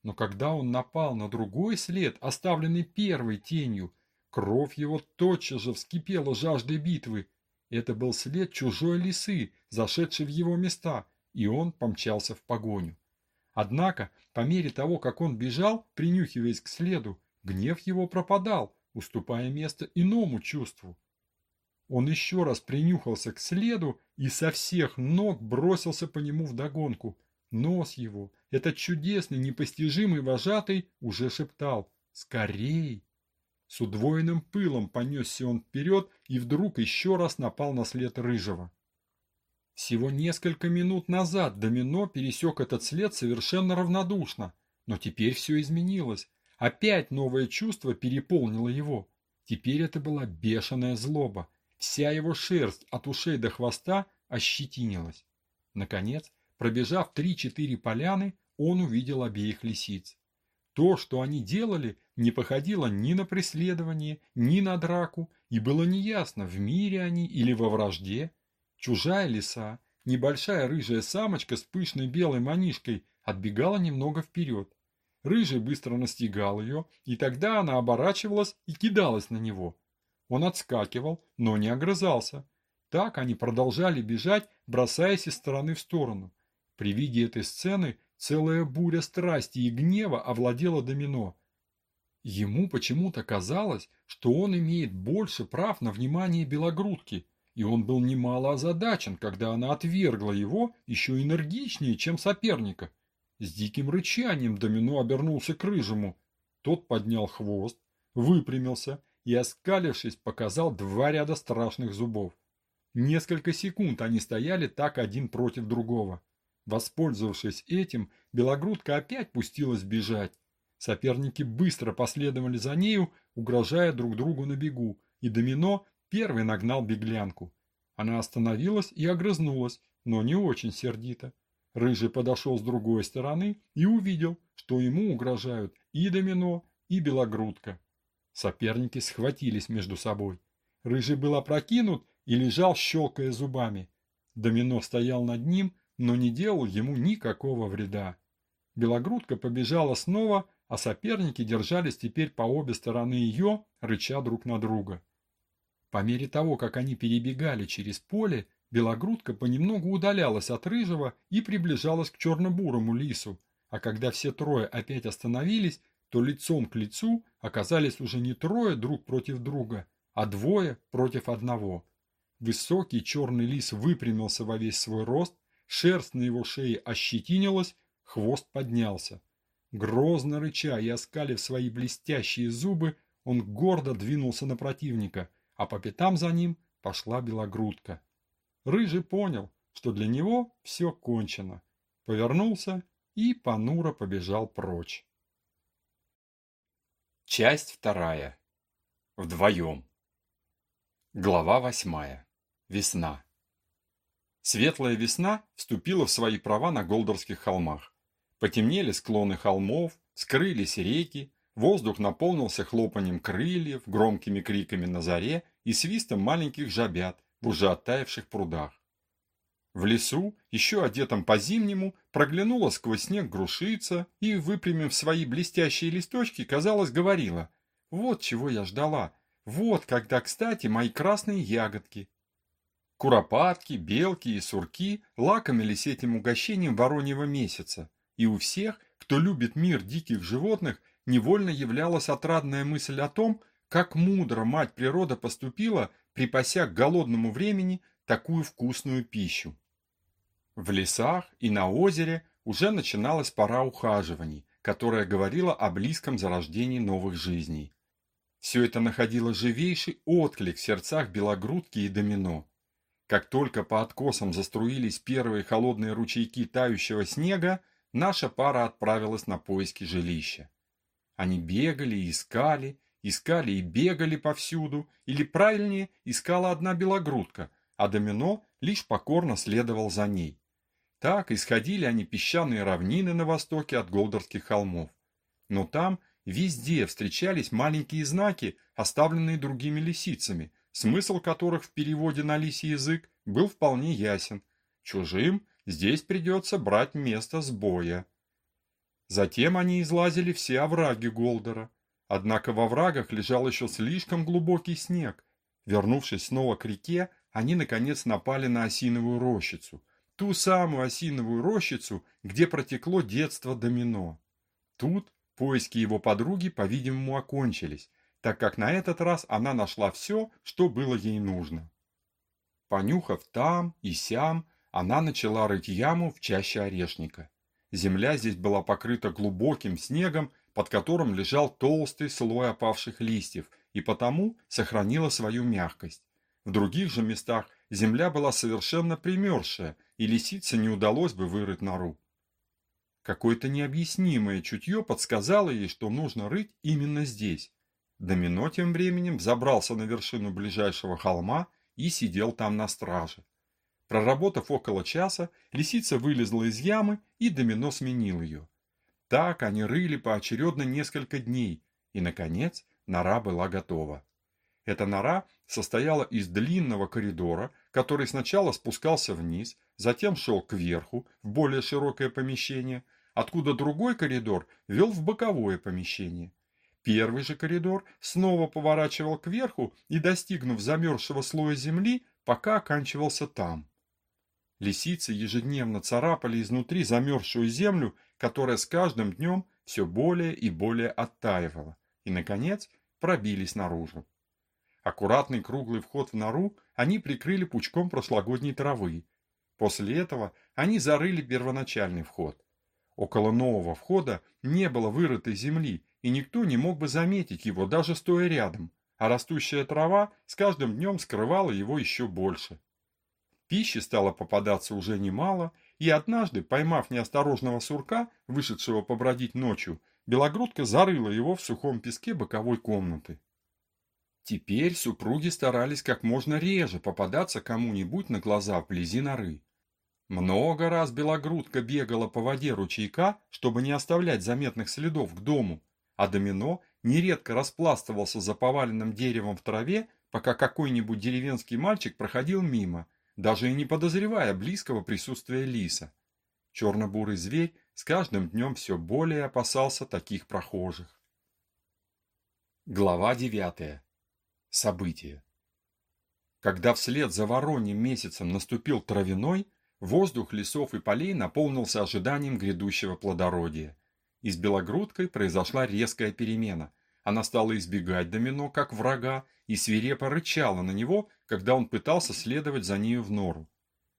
Но когда он напал на другой след, оставленный первой тенью, Кровь его тотчас же вскипела жаждой битвы. Это был след чужой лисы, зашедшей в его места, и он помчался в погоню. Однако, по мере того, как он бежал, принюхиваясь к следу, гнев его пропадал, уступая место иному чувству. Он еще раз принюхался к следу и со всех ног бросился по нему вдогонку. Нос его, этот чудесный, непостижимый вожатый, уже шептал «Скорей!». С удвоенным пылом понесся он вперед и вдруг еще раз напал на след Рыжего. Всего несколько минут назад Домино пересек этот след совершенно равнодушно, но теперь все изменилось. Опять новое чувство переполнило его. Теперь это была бешеная злоба. Вся его шерсть от ушей до хвоста ощетинилась. Наконец, пробежав три-четыре поляны, он увидел обеих лисиц. То, что они делали, не походило ни на преследование, ни на драку, и было неясно, в мире они или во вражде. Чужая лиса, небольшая рыжая самочка с пышной белой манишкой, отбегала немного вперед. Рыжий быстро настигал ее, и тогда она оборачивалась и кидалась на него. Он отскакивал, но не огрызался. Так они продолжали бежать, бросаясь из стороны в сторону. При виде этой сцены Целая буря страсти и гнева овладела домино. Ему почему-то казалось, что он имеет больше прав на внимание белогрудки, и он был немало озадачен, когда она отвергла его еще энергичнее, чем соперника. С диким рычанием домино обернулся к рыжему. Тот поднял хвост, выпрямился и, оскалившись, показал два ряда страшных зубов. Несколько секунд они стояли так один против другого. Воспользовавшись этим, белогрудка опять пустилась бежать. Соперники быстро последовали за нею, угрожая друг другу на бегу, и Домино первый нагнал беглянку. Она остановилась и огрызнулась, но не очень сердито. Рыжий подошел с другой стороны и увидел, что ему угрожают и Домино, и Белогрудка. Соперники схватились между собой. Рыжий был опрокинут и лежал, щелкая зубами. Домино стоял над ним но не делал ему никакого вреда. Белогрудка побежала снова, а соперники держались теперь по обе стороны ее, рыча друг на друга. По мере того, как они перебегали через поле, Белогрудка понемногу удалялась от рыжего и приближалась к черно-бурому лису, а когда все трое опять остановились, то лицом к лицу оказались уже не трое друг против друга, а двое против одного. Высокий черный лис выпрямился во весь свой рост, Шерсть на его шее ощетинилась, хвост поднялся. Грозно рыча и оскалив свои блестящие зубы, он гордо двинулся на противника, а по пятам за ним пошла белогрудка. Рыжий понял, что для него все кончено, повернулся и понуро побежал прочь. Часть вторая. Вдвоем. Глава восьмая. Весна. Светлая весна вступила в свои права на Голдорских холмах. Потемнели склоны холмов, скрылись реки, воздух наполнился хлопанием крыльев, громкими криками на заре и свистом маленьких жабят в уже оттаивших прудах. В лесу, еще одетом по-зимнему, проглянула сквозь снег грушица и, выпрямив свои блестящие листочки, казалось, говорила «Вот чего я ждала, вот когда, кстати, мои красные ягодки». Куропатки, белки и сурки лакомились этим угощением вороньего месяца, и у всех, кто любит мир диких животных, невольно являлась отрадная мысль о том, как мудро мать природа поступила, припася к голодному времени такую вкусную пищу. В лесах и на озере уже начиналась пора ухаживаний, которая говорила о близком зарождении новых жизней. Все это находило живейший отклик в сердцах белогрудки и домино. Как только по откосам заструились первые холодные ручейки тающего снега, наша пара отправилась на поиски жилища. Они бегали и искали, искали и бегали повсюду, или правильнее, искала одна белогрудка, а домино лишь покорно следовал за ней. Так исходили они песчаные равнины на востоке от Голдорских холмов. Но там везде встречались маленькие знаки, оставленные другими лисицами, смысл которых в переводе на лисий язык был вполне ясен. Чужим здесь придется брать место сбоя. Затем они излазили все овраги Голдора. Однако во врагах лежал еще слишком глубокий снег. Вернувшись снова к реке, они наконец напали на осиновую рощицу – ту самую осиновую рощицу, где протекло детство домино. Тут поиски его подруги, по-видимому, окончились, так как на этот раз она нашла все, что было ей нужно. Понюхав там и сям, она начала рыть яму в чаще орешника. Земля здесь была покрыта глубоким снегом, под которым лежал толстый слой опавших листьев, и потому сохранила свою мягкость. В других же местах земля была совершенно примерзшая, и лисице не удалось бы вырыть нору. Какое-то необъяснимое чутье подсказало ей, что нужно рыть именно здесь. Домино тем временем забрался на вершину ближайшего холма и сидел там на страже. Проработав около часа, лисица вылезла из ямы, и домино сменил ее. Так они рыли поочередно несколько дней, и, наконец, нора была готова. Эта нора состояла из длинного коридора, который сначала спускался вниз, затем шел кверху, в более широкое помещение, откуда другой коридор вел в боковое помещение. Первый же коридор снова поворачивал кверху и, достигнув замерзшего слоя земли, пока оканчивался там. Лисицы ежедневно царапали изнутри замерзшую землю, которая с каждым днем все более и более оттаивала, и, наконец, пробились наружу. Аккуратный круглый вход в нору они прикрыли пучком прошлогодней травы. После этого они зарыли первоначальный вход. Около нового входа не было вырытой земли, и никто не мог бы заметить его, даже стоя рядом, а растущая трава с каждым днем скрывала его еще больше. Пищи стало попадаться уже немало, и однажды, поймав неосторожного сурка, вышедшего побродить ночью, белогрудка зарыла его в сухом песке боковой комнаты. Теперь супруги старались как можно реже попадаться кому-нибудь на глаза вблизи норы. Много раз белогрудка бегала по воде ручейка, чтобы не оставлять заметных следов к дому, а домино нередко распластывался за поваленным деревом в траве, пока какой-нибудь деревенский мальчик проходил мимо, даже и не подозревая близкого присутствия лиса. Черно-бурый зверь с каждым днем все более опасался таких прохожих. Глава девятая. События. Когда вслед за вороньим месяцем наступил травяной, воздух лесов и полей наполнился ожиданием грядущего плодородия. И с белогрудкой произошла резкая перемена. Она стала избегать домино как врага и свирепо рычала на него, когда он пытался следовать за нею в нору.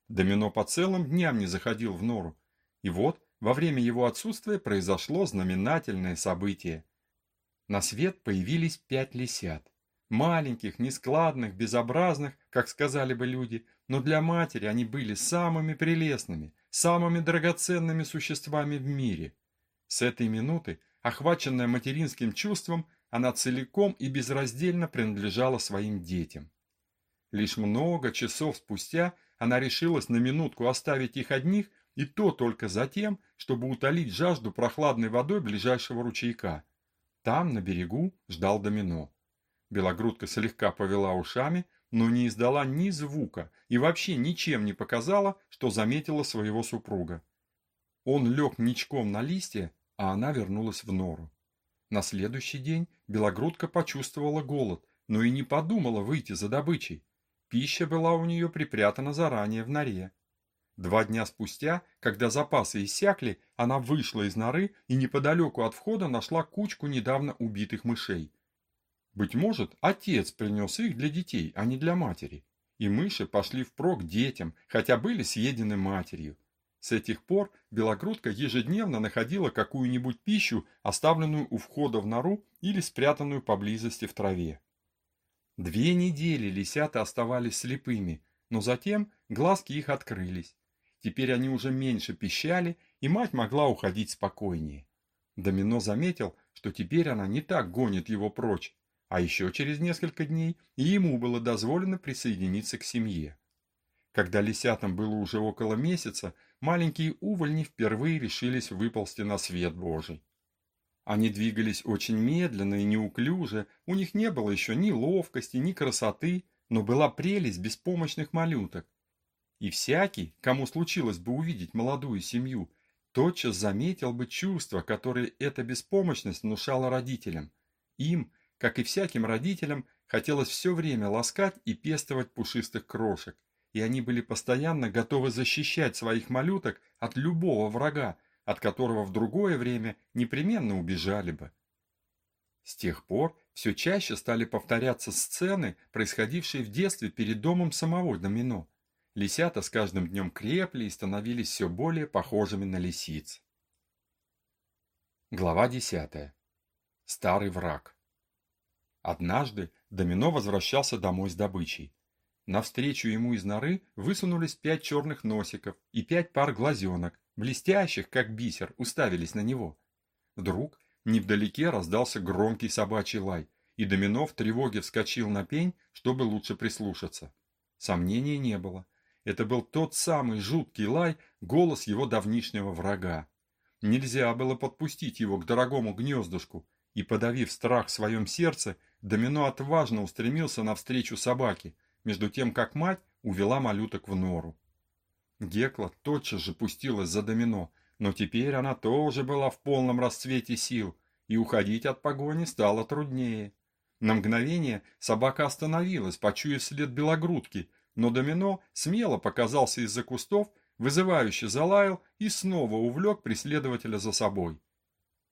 Домино по целым дням не заходил в нору. И вот, во время его отсутствия произошло знаменательное событие. На свет появились пять лисят маленьких, нескладных, безобразных, как сказали бы люди, но для матери они были самыми прелестными, самыми драгоценными существами в мире. С этой минуты, охваченная материнским чувством, она целиком и безраздельно принадлежала своим детям. Лишь много часов спустя она решилась на минутку оставить их одних, и то только за тем, чтобы утолить жажду прохладной водой ближайшего ручейка. Там, на берегу, ждал домино. Белогрудка слегка повела ушами, но не издала ни звука и вообще ничем не показала, что заметила своего супруга. Он лег ничком на листья, а она вернулась в нору. На следующий день Белогрудка почувствовала голод, но и не подумала выйти за добычей. Пища была у нее припрятана заранее в норе. Два дня спустя, когда запасы иссякли, она вышла из норы и неподалеку от входа нашла кучку недавно убитых мышей. Быть может, отец принес их для детей, а не для матери. И мыши пошли впрок детям, хотя были съедены матерью. С этих пор белогрудка ежедневно находила какую-нибудь пищу, оставленную у входа в нору или спрятанную поблизости в траве. Две недели лисята оставались слепыми, но затем глазки их открылись. Теперь они уже меньше пищали, и мать могла уходить спокойнее. Домино заметил, что теперь она не так гонит его прочь, а еще через несколько дней и ему было дозволено присоединиться к семье. Когда лисятам было уже около месяца, маленькие увольни впервые решились выползти на свет Божий. Они двигались очень медленно и неуклюже, у них не было еще ни ловкости, ни красоты, но была прелесть беспомощных малюток. И всякий, кому случилось бы увидеть молодую семью, тотчас заметил бы чувство, которое эта беспомощность внушала родителям. Им, как и всяким родителям, хотелось все время ласкать и пестовать пушистых крошек, и они были постоянно готовы защищать своих малюток от любого врага, от которого в другое время непременно убежали бы. С тех пор все чаще стали повторяться сцены, происходившие в детстве перед домом самого Домино. Лисята с каждым днем крепли и становились все более похожими на лисиц. Глава десятая. Старый враг. Однажды Домино возвращался домой с добычей. Навстречу ему из норы высунулись пять черных носиков и пять пар глазенок, блестящих, как бисер, уставились на него. Вдруг невдалеке раздался громкий собачий лай, и Домино в тревоге вскочил на пень, чтобы лучше прислушаться. Сомнений не было. Это был тот самый жуткий лай, голос его давнишнего врага. Нельзя было подпустить его к дорогому гнездышку, и, подавив страх в своем сердце, Домино отважно устремился навстречу собаке, между тем как мать увела малюток в нору. Гекла тотчас же пустилась за Домино, но теперь она тоже была в полном расцвете сил, и уходить от погони стало труднее. На мгновение собака остановилась, почуяв след белогрудки, но Домино смело показался из-за кустов, вызывающе залаял и снова увлек преследователя за собой.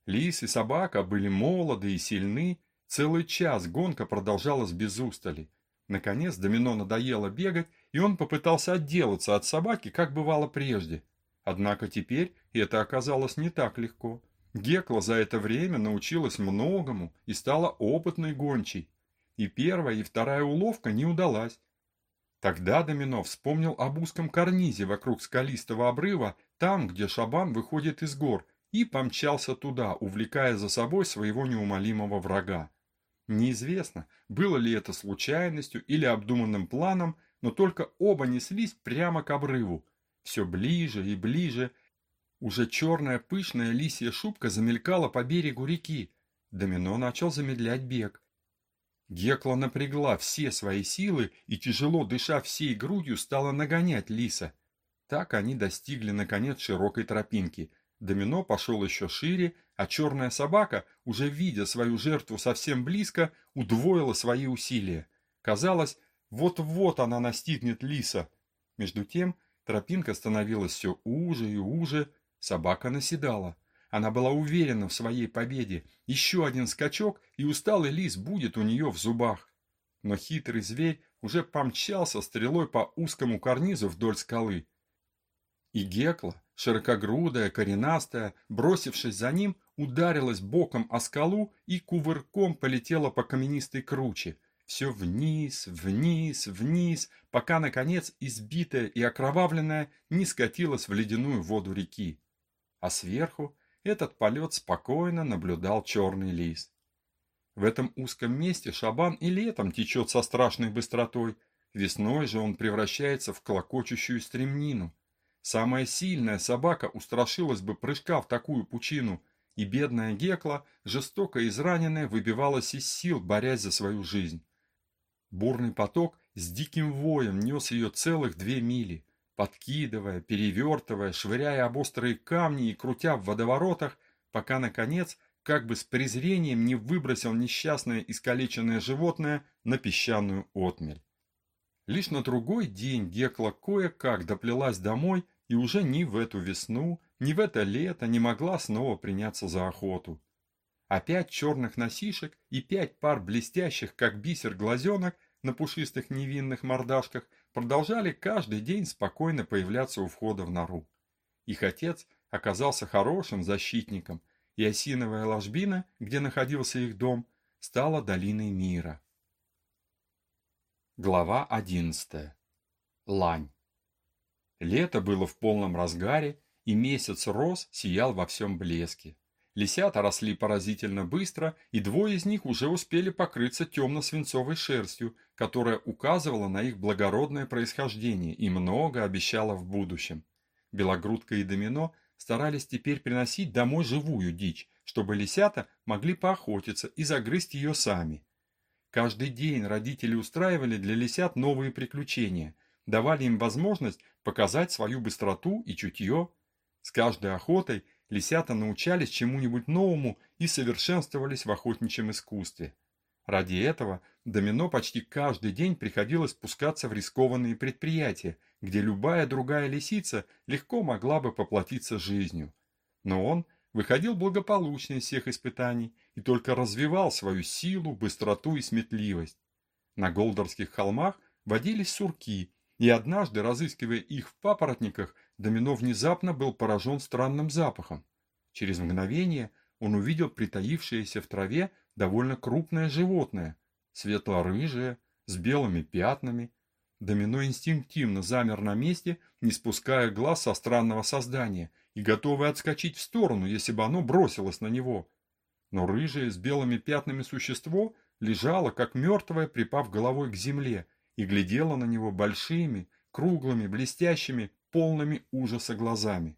Лис и собака были молоды и сильны, Целый час гонка продолжалась без устали. Наконец Домино надоело бегать, и он попытался отделаться от собаки, как бывало прежде. Однако теперь это оказалось не так легко. Гекла за это время научилась многому и стала опытной гончей. И первая, и вторая уловка не удалась. Тогда Домино вспомнил об узком карнизе вокруг скалистого обрыва, там, где Шабан выходит из гор, и помчался туда, увлекая за собой своего неумолимого врага. Неизвестно, было ли это случайностью или обдуманным планом, но только оба неслись прямо к обрыву. Все ближе и ближе. Уже черная пышная лисья шубка замелькала по берегу реки. Домино начал замедлять бег. Гекла напрягла все свои силы и, тяжело дыша всей грудью, стала нагонять лиса. Так они достигли, наконец, широкой тропинки. Домино пошел еще шире, а черная собака, уже видя свою жертву совсем близко, удвоила свои усилия. Казалось, вот-вот она настигнет лиса. Между тем тропинка становилась все уже и уже, собака наседала. Она была уверена в своей победе. Еще один скачок, и усталый лис будет у нее в зубах. Но хитрый зверь уже помчался стрелой по узкому карнизу вдоль скалы. И Гекла, широкогрудая, коренастая, бросившись за ним, ударилась боком о скалу и кувырком полетела по каменистой круче. все вниз, вниз, вниз, пока, наконец, избитая и окровавленная не скатилась в ледяную воду реки. А сверху этот полет спокойно наблюдал черный лис. В этом узком месте Шабан и летом течет со страшной быстротой, весной же он превращается в клокочущую стремнину. Самая сильная собака устрашилась бы прыжка в такую пучину, и бедная Гекла, жестоко израненная, выбивалась из сил, борясь за свою жизнь. Бурный поток с диким воем нес ее целых две мили, подкидывая, перевертывая, швыряя об острые камни и крутя в водоворотах, пока, наконец, как бы с презрением не выбросил несчастное искалеченное животное на песчаную отмель. Лишь на другой день Гекла кое-как доплелась домой и уже ни в эту весну, ни в это лето не могла снова приняться за охоту. А пять черных носишек и пять пар блестящих, как бисер глазенок, на пушистых невинных мордашках продолжали каждый день спокойно появляться у входа в нору. Их отец оказался хорошим защитником, и осиновая ложбина, где находился их дом, стала долиной мира. Глава одиннадцатая. Лань. Лето было в полном разгаре, и месяц роз сиял во всем блеске. Лисята росли поразительно быстро, и двое из них уже успели покрыться темно-свинцовой шерстью, которая указывала на их благородное происхождение и много обещала в будущем. Белогрудка и Домино старались теперь приносить домой живую дичь, чтобы лисята могли поохотиться и загрызть ее сами. Каждый день родители устраивали для лисят новые приключения, давали им возможность показать свою быстроту и чутье. С каждой охотой лисята научались чему-нибудь новому и совершенствовались в охотничьем искусстве. Ради этого Домино почти каждый день приходилось спускаться в рискованные предприятия, где любая другая лисица легко могла бы поплатиться жизнью. Но он выходил благополучно из всех испытаний и только развивал свою силу, быстроту и сметливость. На Голдорских холмах водились сурки, и однажды, разыскивая их в папоротниках, Домино внезапно был поражен странным запахом. Через мгновение он увидел притаившееся в траве довольно крупное животное, светло-рыжее, с белыми пятнами. Домино инстинктивно замер на месте, не спуская глаз со странного создания и готовый отскочить в сторону, если бы оно бросилось на него. Но рыжее с белыми пятнами существо лежало, как мертвое, припав головой к земле, и глядело на него большими, круглыми, блестящими, полными ужаса глазами.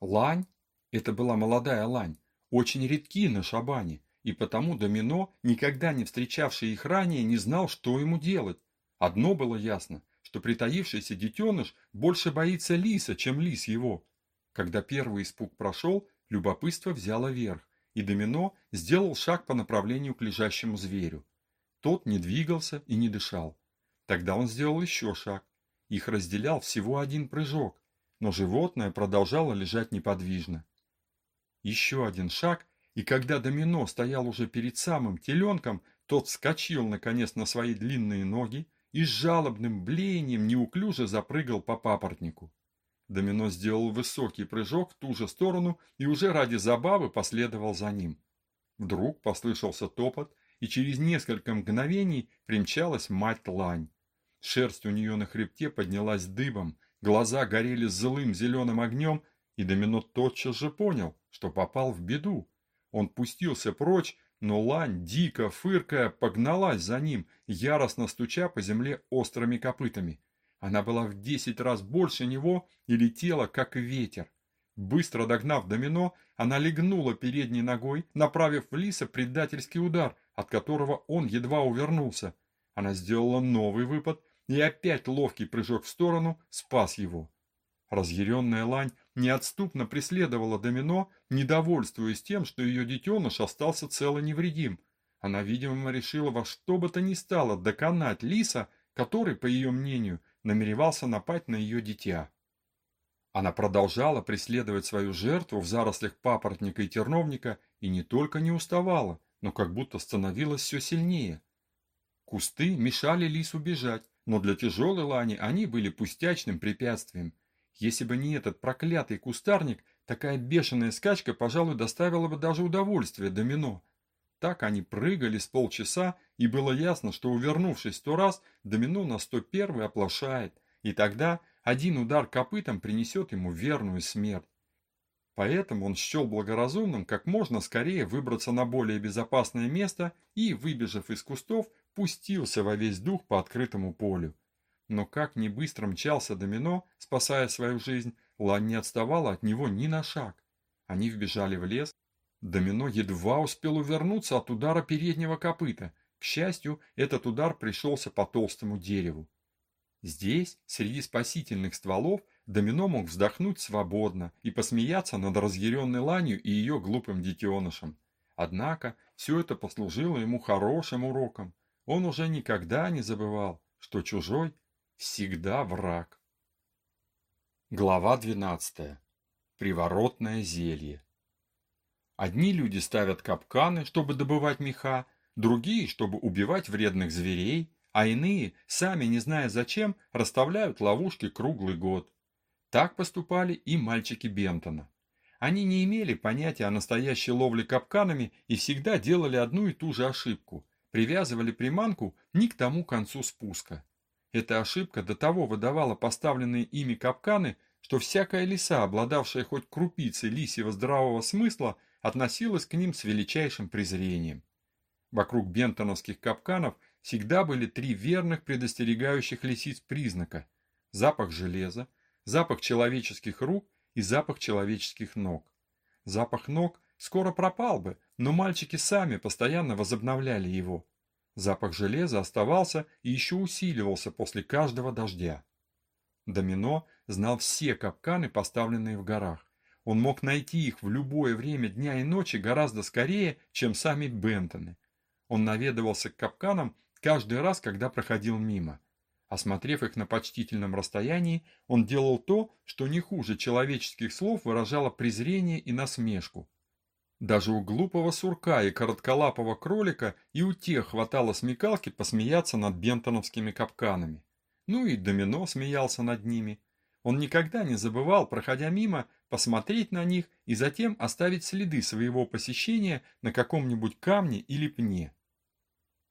Лань, это была молодая лань, очень редки на шабане, и потому Домино, никогда не встречавший их ранее, не знал, что ему делать. Одно было ясно, что притаившийся детеныш больше боится лиса, чем лис его. Когда первый испуг прошел, любопытство взяло верх, и Домино сделал шаг по направлению к лежащему зверю. Тот не двигался и не дышал. Тогда он сделал еще шаг. Их разделял всего один прыжок, но животное продолжало лежать неподвижно. Еще один шаг, и когда Домино стоял уже перед самым теленком, тот вскочил наконец на свои длинные ноги и с жалобным блеянием неуклюже запрыгал по папоротнику. Домино сделал высокий прыжок в ту же сторону и уже ради забавы последовал за ним. Вдруг послышался топот, и через несколько мгновений примчалась мать Лань. Шерсть у нее на хребте поднялась дыбом, глаза горели злым зеленым огнем, и Домино тотчас же понял, что попал в беду. Он пустился прочь, но лань, дико фыркая, погналась за ним, яростно стуча по земле острыми копытами. Она была в десять раз больше него и летела, как ветер. Быстро догнав домино, она легнула передней ногой, направив в лиса предательский удар, от которого он едва увернулся. Она сделала новый выпад, и опять ловкий прыжок в сторону спас его. Разъяренная лань неотступно преследовала домино, недовольствуясь тем, что ее детеныш остался цел и невредим. Она, видимо, решила во что бы то ни стало доконать лиса, который, по ее мнению, намеревался напасть на ее дитя. Она продолжала преследовать свою жертву в зарослях папоротника и терновника и не только не уставала, но как будто становилась все сильнее. Кусты мешали лису бежать, но для тяжелой лани они были пустячным препятствием. Если бы не этот проклятый кустарник, такая бешеная скачка, пожалуй, доставила бы даже удовольствие домино. Так они прыгали с полчаса, и было ясно, что увернувшись сто раз, домино на сто первый оплошает, и тогда один удар копытом принесет ему верную смерть. Поэтому он счел благоразумным как можно скорее выбраться на более безопасное место и, выбежав из кустов, пустился во весь дух по открытому полю. Но как ни быстро мчался домино, спасая свою жизнь, Лань не отставала от него ни на шаг. Они вбежали в лес. Домино едва успел увернуться от удара переднего копыта. К счастью, этот удар пришелся по толстому дереву. Здесь, среди спасительных стволов, Домино мог вздохнуть свободно и посмеяться над разъяренной ланью и ее глупым детенышем. Однако все это послужило ему хорошим уроком. Он уже никогда не забывал, что чужой всегда враг. Глава 12. Приворотное зелье. Одни люди ставят капканы, чтобы добывать меха, другие, чтобы убивать вредных зверей, а иные, сами не зная зачем, расставляют ловушки круглый год. Так поступали и мальчики Бентона. Они не имели понятия о настоящей ловле капканами и всегда делали одну и ту же ошибку. Привязывали приманку не к тому концу спуска. Эта ошибка до того выдавала поставленные ими капканы, что всякая лиса, обладавшая хоть крупицей лисьего здравого смысла, относилась к ним с величайшим презрением. Вокруг бентоновских капканов всегда были три верных предостерегающих лисиц признака – запах железа, запах человеческих рук и запах человеческих ног. Запах ног скоро пропал бы, но мальчики сами постоянно возобновляли его. Запах железа оставался и еще усиливался после каждого дождя. Домино знал все капканы, поставленные в горах. Он мог найти их в любое время дня и ночи гораздо скорее, чем сами Бентоны. Он наведывался к капканам каждый раз, когда проходил мимо. Осмотрев их на почтительном расстоянии, он делал то, что не хуже человеческих слов выражало презрение и насмешку. Даже у глупого сурка и коротколапого кролика и у тех хватало смекалки посмеяться над бентоновскими капканами. Ну и домино смеялся над ними. Он никогда не забывал, проходя мимо, посмотреть на них и затем оставить следы своего посещения на каком-нибудь камне или пне.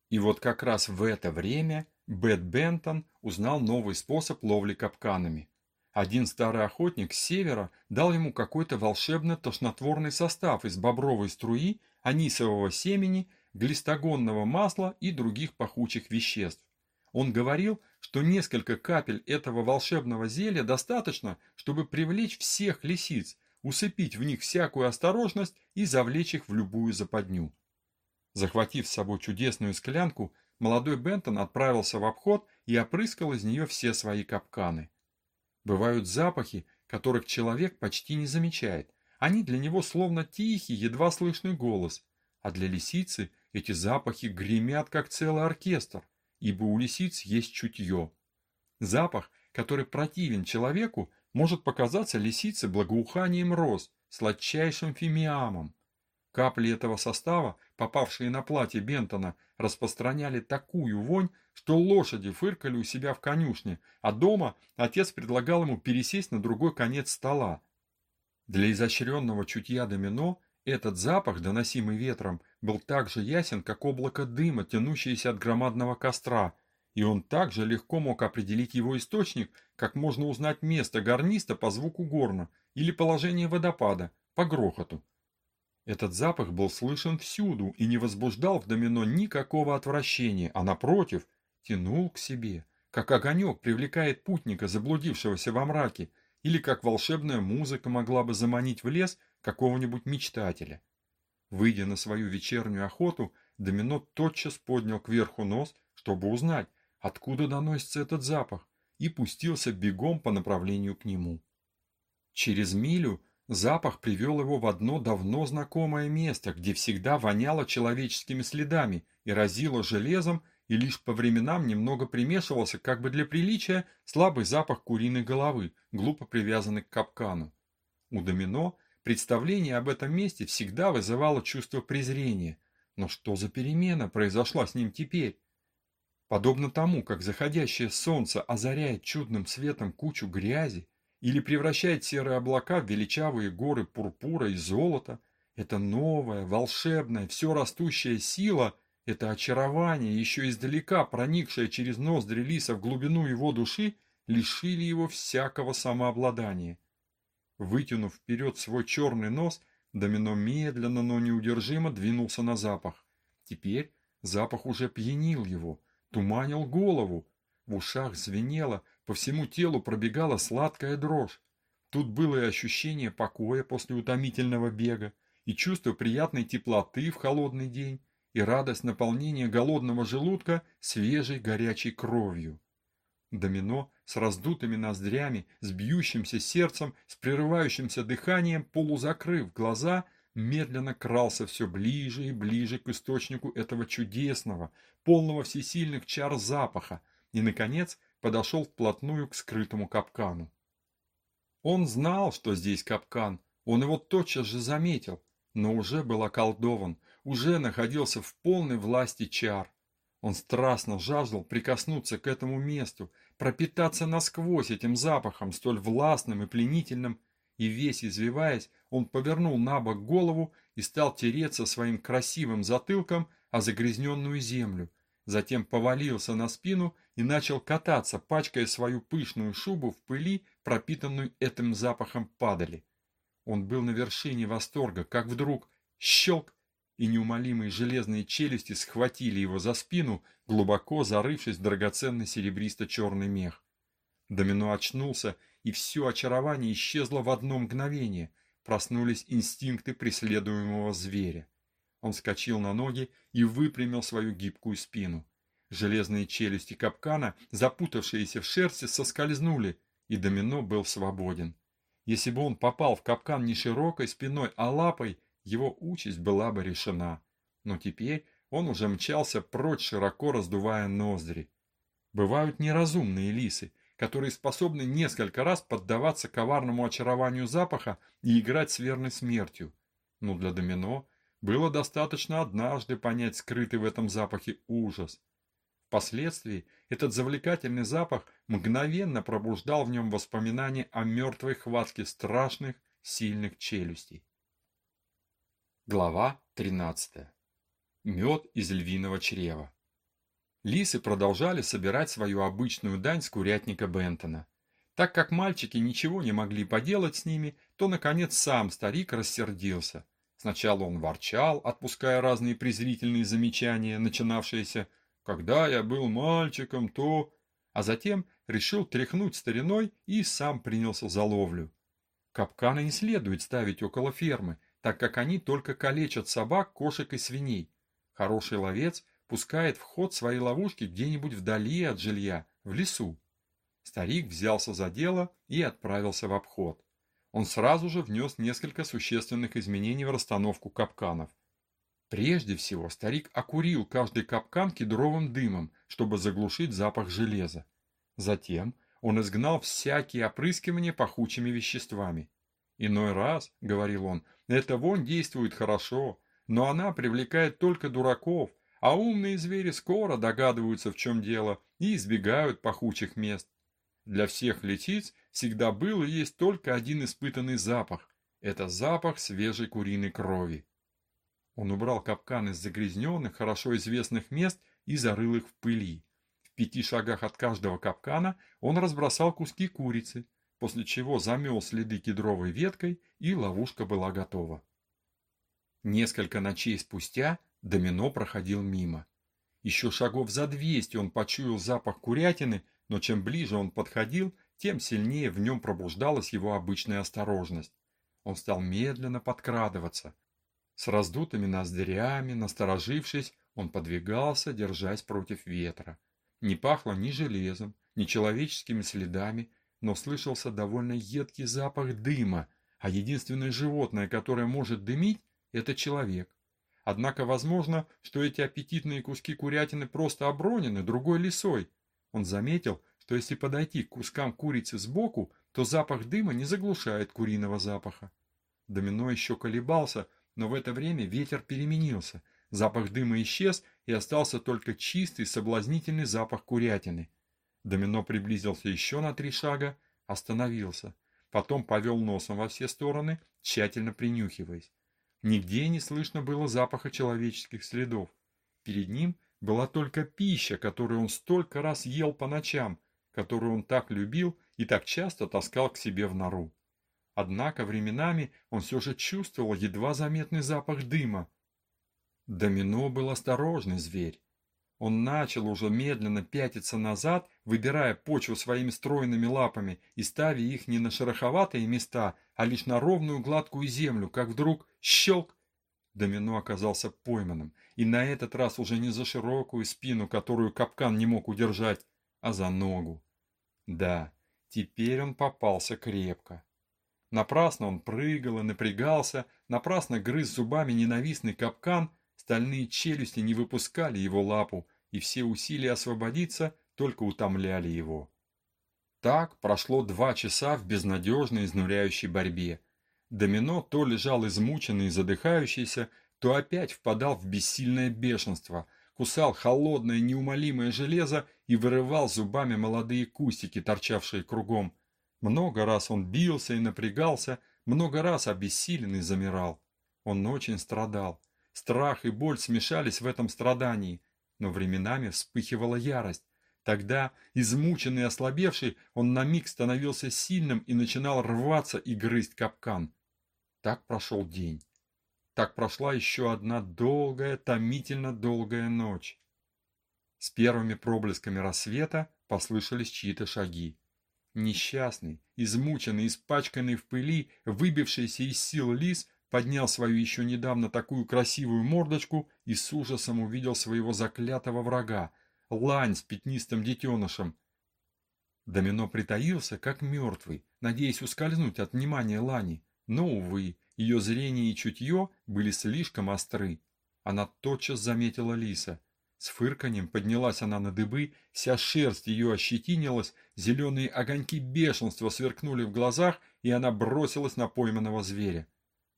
И вот как раз в это время Бет Бентон узнал новый способ ловли капканами. Один старый охотник с севера дал ему какой-то волшебно-тошнотворный состав из бобровой струи, анисового семени, глистогонного масла и других пахучих веществ. Он говорил, что несколько капель этого волшебного зелья достаточно, чтобы привлечь всех лисиц, усыпить в них всякую осторожность и завлечь их в любую западню. Захватив с собой чудесную склянку, молодой Бентон отправился в обход и опрыскал из нее все свои капканы. Бывают запахи, которых человек почти не замечает. Они для него словно тихий, едва слышный голос, а для лисицы эти запахи гремят, как целый оркестр, ибо у лисиц есть чутье. Запах, который противен человеку, может показаться лисице благоуханием роз, сладчайшим фимиамом. Капли этого состава, попавшие на платье Бентона, распространяли такую вонь, что лошади фыркали у себя в конюшне, а дома отец предлагал ему пересесть на другой конец стола. Для изощренного чутья домино этот запах, доносимый ветром, был так же ясен, как облако дыма, тянущееся от громадного костра, и он также легко мог определить его источник, как можно узнать место гарниста по звуку горна или положение водопада по грохоту. Этот запах был слышен всюду и не возбуждал в домино никакого отвращения, а напротив, тянул к себе, как огонек привлекает путника, заблудившегося во мраке, или как волшебная музыка могла бы заманить в лес какого-нибудь мечтателя. Выйдя на свою вечернюю охоту, Домино тотчас поднял кверху нос, чтобы узнать, откуда доносится этот запах, и пустился бегом по направлению к нему. Через милю Запах привел его в одно давно знакомое место, где всегда воняло человеческими следами и разило железом, и лишь по временам немного примешивался, как бы для приличия, слабый запах куриной головы, глупо привязанный к капкану. У Домино представление об этом месте всегда вызывало чувство презрения. Но что за перемена произошла с ним теперь? Подобно тому, как заходящее солнце озаряет чудным светом кучу грязи, или превращает серые облака в величавые горы пурпура и золота, Это новая, волшебная, все растущая сила, это очарование, еще издалека проникшее через ноздри лиса в глубину его души, лишили его всякого самообладания. Вытянув вперед свой черный нос, Домино медленно, но неудержимо двинулся на запах. Теперь запах уже пьянил его, туманил голову. В ушах звенело, по всему телу пробегала сладкая дрожь. Тут было и ощущение покоя после утомительного бега, и чувство приятной теплоты в холодный день, и радость наполнения голодного желудка свежей горячей кровью. Домино с раздутыми ноздрями, с бьющимся сердцем, с прерывающимся дыханием, полузакрыв глаза, медленно крался все ближе и ближе к источнику этого чудесного, полного всесильных чар запаха, и, наконец, подошел вплотную к скрытому капкану. Он знал, что здесь капкан, он его тотчас же заметил, но уже был околдован, уже находился в полной власти чар. Он страстно жаждал прикоснуться к этому месту, пропитаться насквозь этим запахом, столь властным и пленительным, и весь извиваясь, он повернул на бок голову и стал тереться своим красивым затылком о загрязненную землю, затем повалился на спину и начал кататься, пачкая свою пышную шубу в пыли, пропитанную этим запахом падали. Он был на вершине восторга, как вдруг щелк, и неумолимые железные челюсти схватили его за спину, глубоко зарывшись в драгоценный серебристо-черный мех. Домино очнулся, и все очарование исчезло в одно мгновение. Проснулись инстинкты преследуемого зверя. Он вскочил на ноги и выпрямил свою гибкую спину. Железные челюсти капкана, запутавшиеся в шерсти, соскользнули, и домино был свободен. Если бы он попал в капкан не широкой спиной, а лапой, его участь была бы решена. Но теперь он уже мчался прочь, широко раздувая ноздри. Бывают неразумные лисы, которые способны несколько раз поддаваться коварному очарованию запаха и играть с верной смертью. Но для домино было достаточно однажды понять скрытый в этом запахе ужас. Впоследствии этот завлекательный запах мгновенно пробуждал в нем воспоминания о мертвой хватке страшных, сильных челюстей. Глава 13. Мед из львиного чрева. Лисы продолжали собирать свою обычную дань с курятника Бентона. Так как мальчики ничего не могли поделать с ними, то, наконец, сам старик рассердился. Сначала он ворчал, отпуская разные презрительные замечания, начинавшиеся «когда я был мальчиком, то...» А затем решил тряхнуть стариной и сам принялся за ловлю. Капканы не следует ставить около фермы, так как они только калечат собак, кошек и свиней. Хороший ловец пускает в ход свои ловушки где-нибудь вдали от жилья, в лесу. Старик взялся за дело и отправился в обход. Он сразу же внес несколько существенных изменений в расстановку капканов. Прежде всего, старик окурил каждый капкан кедровым дымом, чтобы заглушить запах железа. Затем он изгнал всякие опрыскивания пахучими веществами. «Иной раз, — говорил он, эта вонь действует хорошо, но она привлекает только дураков, а умные звери скоро догадываются, в чем дело, и избегают пахучих мест. Для всех летиц всегда был и есть только один испытанный запах. Это запах свежей куриной крови. Он убрал капкан из загрязненных, хорошо известных мест и зарыл их в пыли. В пяти шагах от каждого капкана он разбросал куски курицы, после чего замел следы кедровой веткой, и ловушка была готова. Несколько ночей спустя домино проходил мимо. Еще шагов за двести он почуял запах курятины, но чем ближе он подходил, тем сильнее в нем пробуждалась его обычная осторожность. Он стал медленно подкрадываться. С раздутыми ноздрями, насторожившись, он подвигался, держась против ветра. Не пахло ни железом, ни человеческими следами, но слышался довольно едкий запах дыма, а единственное животное, которое может дымить, это человек. Однако возможно, что эти аппетитные куски курятины просто обронены другой лисой. Он заметил, что если подойти к кускам курицы сбоку, то запах дыма не заглушает куриного запаха. Домино еще колебался, но в это время ветер переменился. Запах дыма исчез, и остался только чистый соблазнительный запах курятины. Домино приблизился еще на три шага, остановился. Потом повел носом во все стороны, тщательно принюхиваясь. Нигде не слышно было запаха человеческих следов. Перед ним была только пища, которую он столько раз ел по ночам, которую он так любил и так часто таскал к себе в нору. Однако временами он все же чувствовал едва заметный запах дыма. Домино был осторожный зверь. Он начал уже медленно пятиться назад, выбирая почву своими стройными лапами и ставя их не на шероховатые места, а лишь на ровную гладкую землю, как вдруг щелк. Домино оказался пойманным, и на этот раз уже не за широкую спину, которую капкан не мог удержать, а за ногу. Да, теперь он попался крепко. Напрасно он прыгал и напрягался, напрасно грыз зубами ненавистный капкан, стальные челюсти не выпускали его лапу, и все усилия освободиться только утомляли его. Так прошло два часа в безнадежной изнуряющей борьбе. Домино то лежал измученный и задыхающийся, то опять впадал в бессильное бешенство, кусал холодное неумолимое железо и вырывал зубами молодые кустики, торчавшие кругом. Много раз он бился и напрягался, много раз обессиленный замирал. Он очень страдал. Страх и боль смешались в этом страдании, но временами вспыхивала ярость. Тогда, измученный и ослабевший, он на миг становился сильным и начинал рваться и грызть капкан. Так прошел день. Так прошла еще одна долгая, томительно долгая ночь. С первыми проблесками рассвета послышались чьи-то шаги. Несчастный, измученный, испачканный в пыли, выбившийся из сил лис поднял свою еще недавно такую красивую мордочку и с ужасом увидел своего заклятого врага, лань с пятнистым детенышем. Домино притаился, как мертвый, надеясь ускользнуть от внимания лани, но, увы, ее зрение и чутье были слишком остры. Она тотчас заметила лиса — с фырканьем поднялась она на дыбы, вся шерсть ее ощетинилась, зеленые огоньки бешенства сверкнули в глазах, и она бросилась на пойманного зверя.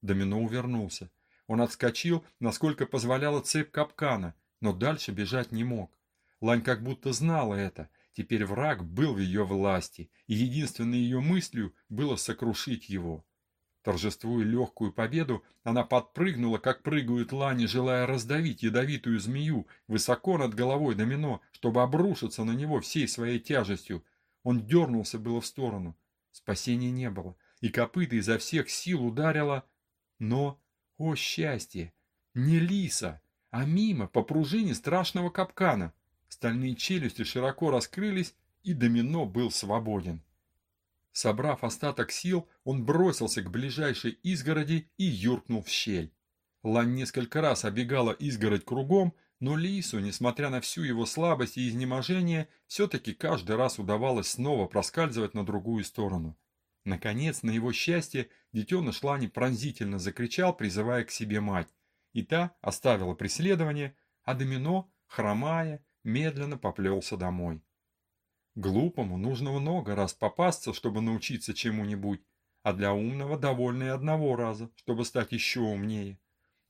Домино увернулся. Он отскочил, насколько позволяла цепь капкана, но дальше бежать не мог. Лань как будто знала это. Теперь враг был в ее власти, и единственной ее мыслью было сокрушить его. Торжествуя легкую победу, она подпрыгнула, как прыгают лани, желая раздавить ядовитую змею высоко над головой домино, чтобы обрушиться на него всей своей тяжестью. Он дернулся было в сторону. Спасения не было, и копыта изо всех сил ударила. Но, о счастье, не лиса, а мимо, по пружине страшного капкана. Стальные челюсти широко раскрылись, и домино был свободен. Собрав остаток сил, он бросился к ближайшей изгороди и юркнул в щель. Лань несколько раз обегала изгородь кругом, но Лису, несмотря на всю его слабость и изнеможение, все-таки каждый раз удавалось снова проскальзывать на другую сторону. Наконец, на его счастье, детеныш Лани пронзительно закричал, призывая к себе мать. И та оставила преследование, а Домино, хромая, медленно поплелся домой. Глупому нужно много раз попасться, чтобы научиться чему-нибудь, а для умного довольно и одного раза, чтобы стать еще умнее.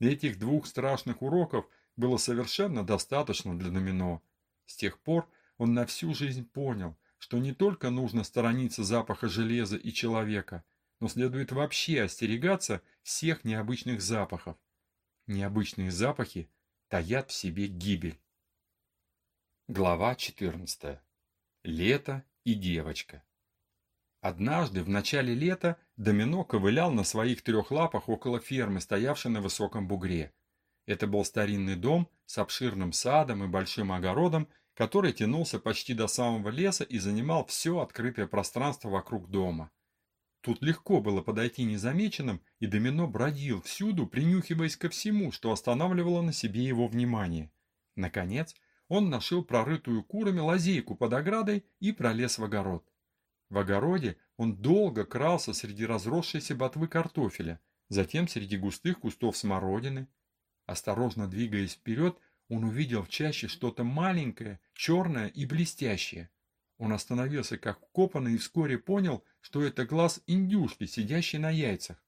Этих двух страшных уроков было совершенно достаточно для Домино. С тех пор он на всю жизнь понял, что не только нужно сторониться запаха железа и человека, но следует вообще остерегаться всех необычных запахов. Необычные запахи таят в себе гибель. Глава 14 Лето и девочка. Однажды в начале лета Домино ковылял на своих трех лапах около фермы, стоявшей на высоком бугре. Это был старинный дом с обширным садом и большим огородом, который тянулся почти до самого леса и занимал все открытое пространство вокруг дома. Тут легко было подойти незамеченным, и Домино бродил всюду, принюхиваясь ко всему, что останавливало на себе его внимание. Наконец, он нашел прорытую курами лазейку под оградой и пролез в огород. В огороде он долго крался среди разросшейся ботвы картофеля, затем среди густых кустов смородины. Осторожно двигаясь вперед, он увидел в чаще что-то маленькое, черное и блестящее. Он остановился как вкопанный и вскоре понял, что это глаз индюшки, сидящей на яйцах.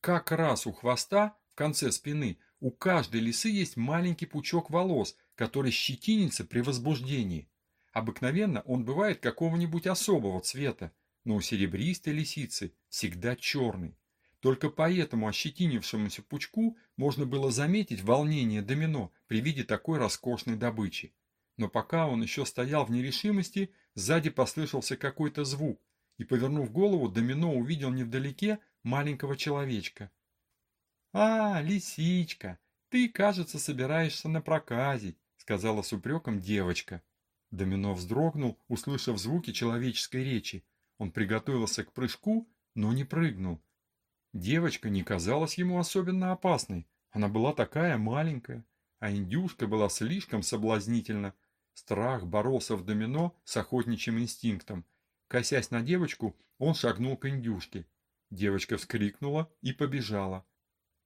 Как раз у хвоста, в конце спины, у каждой лисы есть маленький пучок волос, который щетинится при возбуждении. Обыкновенно он бывает какого-нибудь особого цвета, но у серебристой лисицы всегда черный. Только по этому ощетинившемуся пучку можно было заметить волнение домино при виде такой роскошной добычи. Но пока он еще стоял в нерешимости, сзади послышался какой-то звук, и, повернув голову, домино увидел невдалеке маленького человечка. «А, лисичка, ты, кажется, собираешься напроказить», — сказала с упреком девочка. Домино вздрогнул, услышав звуки человеческой речи. Он приготовился к прыжку, но не прыгнул. Девочка не казалась ему особенно опасной. Она была такая маленькая, а индюшка была слишком соблазнительна. Страх боролся в домино с охотничьим инстинктом. Косясь на девочку, он шагнул к индюшке. Девочка вскрикнула и побежала.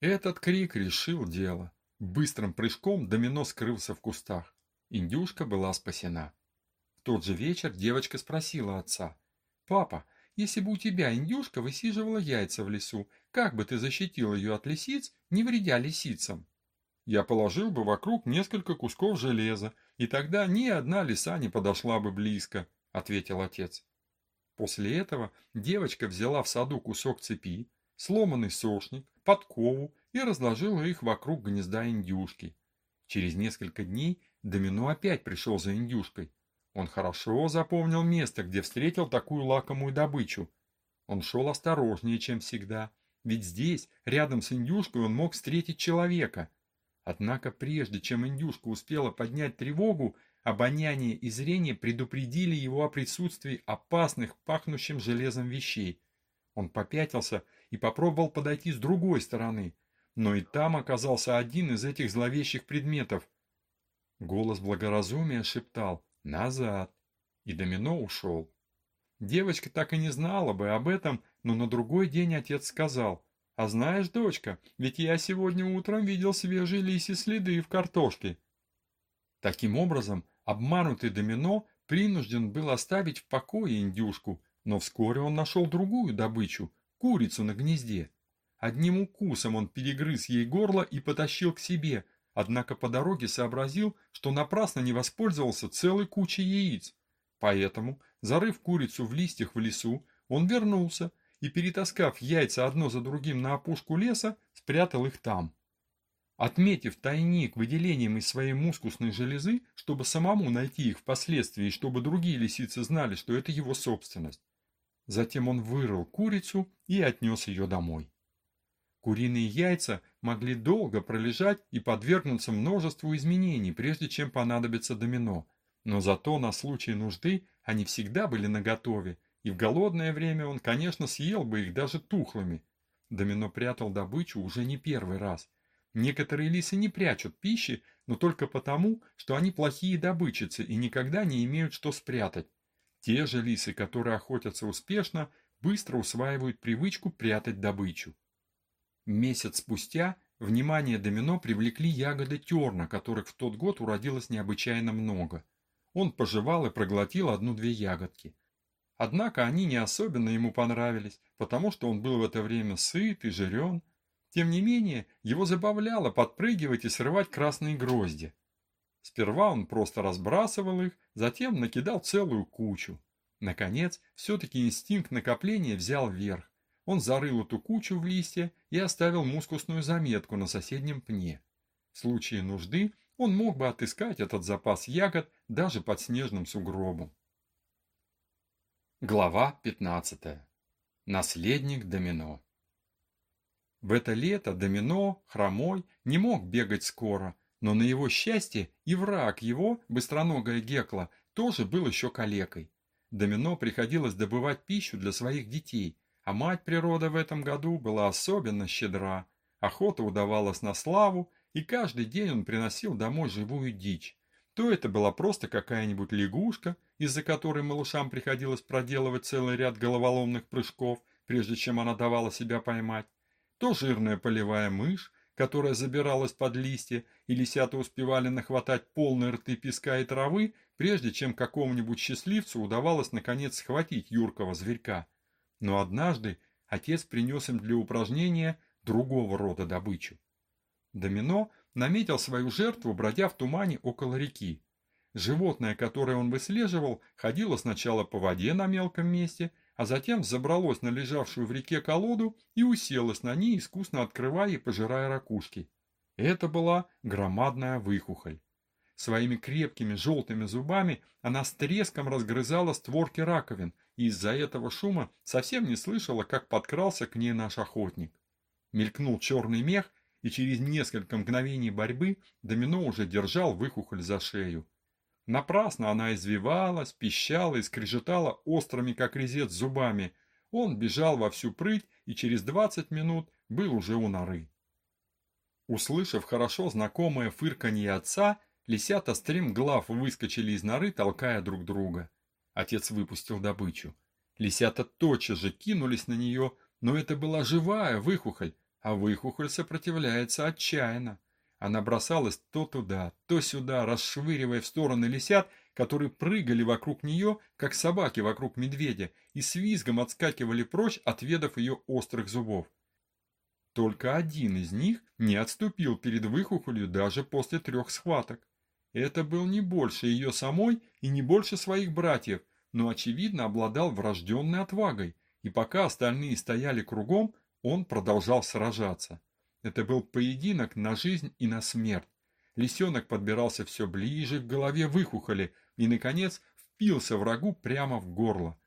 Этот крик решил дело. Быстрым прыжком домино скрылся в кустах. Индюшка была спасена. В тот же вечер девочка спросила отца. «Папа, если бы у тебя индюшка высиживала яйца в лесу, как бы ты защитил ее от лисиц, не вредя лисицам? Я положил бы вокруг несколько кусков железа, и тогда ни одна лиса не подошла бы близко, ответил отец. После этого девочка взяла в саду кусок цепи, сломанный сошник, подкову и разложила их вокруг гнезда индюшки. Через несколько дней Домино опять пришел за индюшкой. Он хорошо запомнил место, где встретил такую лакомую добычу. Он шел осторожнее, чем всегда, ведь здесь, рядом с индюшкой, он мог встретить человека. Однако прежде, чем индюшка успела поднять тревогу, обоняние и зрение предупредили его о присутствии опасных, пахнущим железом вещей. Он попятился и попробовал подойти с другой стороны, но и там оказался один из этих зловещих предметов. Голос благоразумия шептал Назад. И домино ушел. Девочка так и не знала бы об этом, но на другой день отец сказал, «А знаешь, дочка, ведь я сегодня утром видел свежие лиси следы в картошке». Таким образом, обманутый домино принужден был оставить в покое индюшку, но вскоре он нашел другую добычу – курицу на гнезде. Одним укусом он перегрыз ей горло и потащил к себе, Однако по дороге сообразил, что напрасно не воспользовался целой кучей яиц. Поэтому, зарыв курицу в листьях в лесу, он вернулся и, перетаскав яйца одно за другим на опушку леса, спрятал их там. Отметив тайник выделением из своей мускусной железы, чтобы самому найти их впоследствии, чтобы другие лисицы знали, что это его собственность. Затем он вырыл курицу и отнес ее домой. Куриные яйца могли долго пролежать и подвергнуться множеству изменений, прежде чем понадобится домино. Но зато на случай нужды они всегда были наготове, и в голодное время он, конечно, съел бы их даже тухлыми. Домино прятал добычу уже не первый раз. Некоторые лисы не прячут пищи, но только потому, что они плохие добычицы и никогда не имеют что спрятать. Те же лисы, которые охотятся успешно, быстро усваивают привычку прятать добычу. Месяц спустя внимание домино привлекли ягоды терна, которых в тот год уродилось необычайно много. Он пожевал и проглотил одну-две ягодки. Однако они не особенно ему понравились, потому что он был в это время сыт и жирен. Тем не менее, его забавляло подпрыгивать и срывать красные грозди. Сперва он просто разбрасывал их, затем накидал целую кучу. Наконец, все-таки инстинкт накопления взял верх. Он зарыл эту кучу в листья и оставил мускусную заметку на соседнем пне. В случае нужды он мог бы отыскать этот запас ягод даже под снежным сугробом. Глава 15. Наследник Домино. В это лето Домино, хромой, не мог бегать скоро, но на его счастье и враг его, быстроногая Гекла, тоже был еще калекой. Домино приходилось добывать пищу для своих детей, а мать природа в этом году была особенно щедра. Охота удавалась на славу, и каждый день он приносил домой живую дичь. То это была просто какая-нибудь лягушка, из-за которой малышам приходилось проделывать целый ряд головоломных прыжков, прежде чем она давала себя поймать, то жирная полевая мышь, которая забиралась под листья, и лисята успевали нахватать полные рты песка и травы, прежде чем какому-нибудь счастливцу удавалось наконец схватить юркого зверька. Но однажды отец принес им для упражнения другого рода добычу. Домино наметил свою жертву, бродя в тумане около реки. Животное, которое он выслеживал, ходило сначала по воде на мелком месте, а затем забралось на лежавшую в реке колоду и уселось на ней, искусно открывая и пожирая ракушки. Это была громадная выхухоль. Своими крепкими желтыми зубами она с треском разгрызала створки раковин, и из-за этого шума совсем не слышала, как подкрался к ней наш охотник. Мелькнул черный мех, и через несколько мгновений борьбы домино уже держал выхухоль за шею. Напрасно она извивалась, пищала и скрежетала острыми, как резец, зубами. Он бежал во всю прыть и через двадцать минут был уже у норы. Услышав хорошо знакомое фырканье отца, лисята стремглав выскочили из норы, толкая друг друга. Отец выпустил добычу. Лисята тотчас же кинулись на нее, но это была живая выхухоль, а выхухоль сопротивляется отчаянно. Она бросалась то туда, то сюда, расшвыривая в стороны лисят, которые прыгали вокруг нее, как собаки вокруг медведя, и с визгом отскакивали прочь, отведав ее острых зубов. Только один из них не отступил перед выхухолью даже после трех схваток. Это был не больше ее самой и не больше своих братьев, но, очевидно, обладал врожденной отвагой, и пока остальные стояли кругом, он продолжал сражаться. Это был поединок на жизнь и на смерть. Лисенок подбирался все ближе к голове выхухоли и, наконец, впился врагу прямо в горло.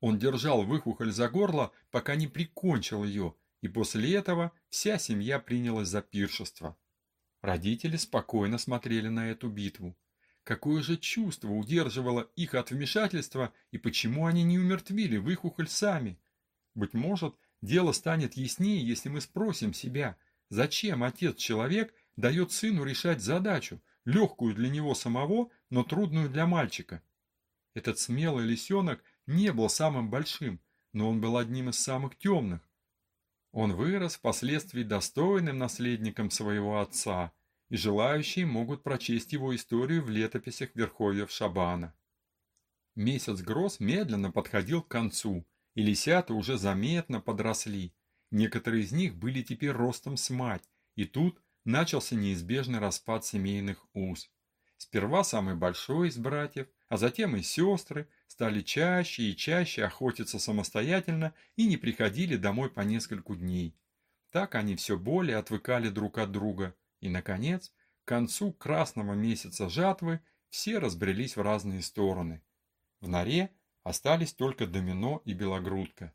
Он держал выхухоль за горло, пока не прикончил ее, и после этого вся семья принялась за пиршество. Родители спокойно смотрели на эту битву. Какое же чувство удерживало их от вмешательства и почему они не умертвили выхухоль сами? Быть может, дело станет яснее, если мы спросим себя, Зачем отец-человек дает сыну решать задачу, легкую для него самого, но трудную для мальчика? Этот смелый лисенок не был самым большим, но он был одним из самых темных. Он вырос впоследствии достойным наследником своего отца, и желающие могут прочесть его историю в летописях Верховьев Шабана. Месяц гроз медленно подходил к концу, и лисята уже заметно подросли, Некоторые из них были теперь ростом с мать, и тут начался неизбежный распад семейных уз. Сперва самый большой из братьев, а затем и сестры стали чаще и чаще охотиться самостоятельно и не приходили домой по нескольку дней. Так они все более отвыкали друг от друга, и, наконец, к концу красного месяца жатвы все разбрелись в разные стороны. В норе остались только домино и белогрудка.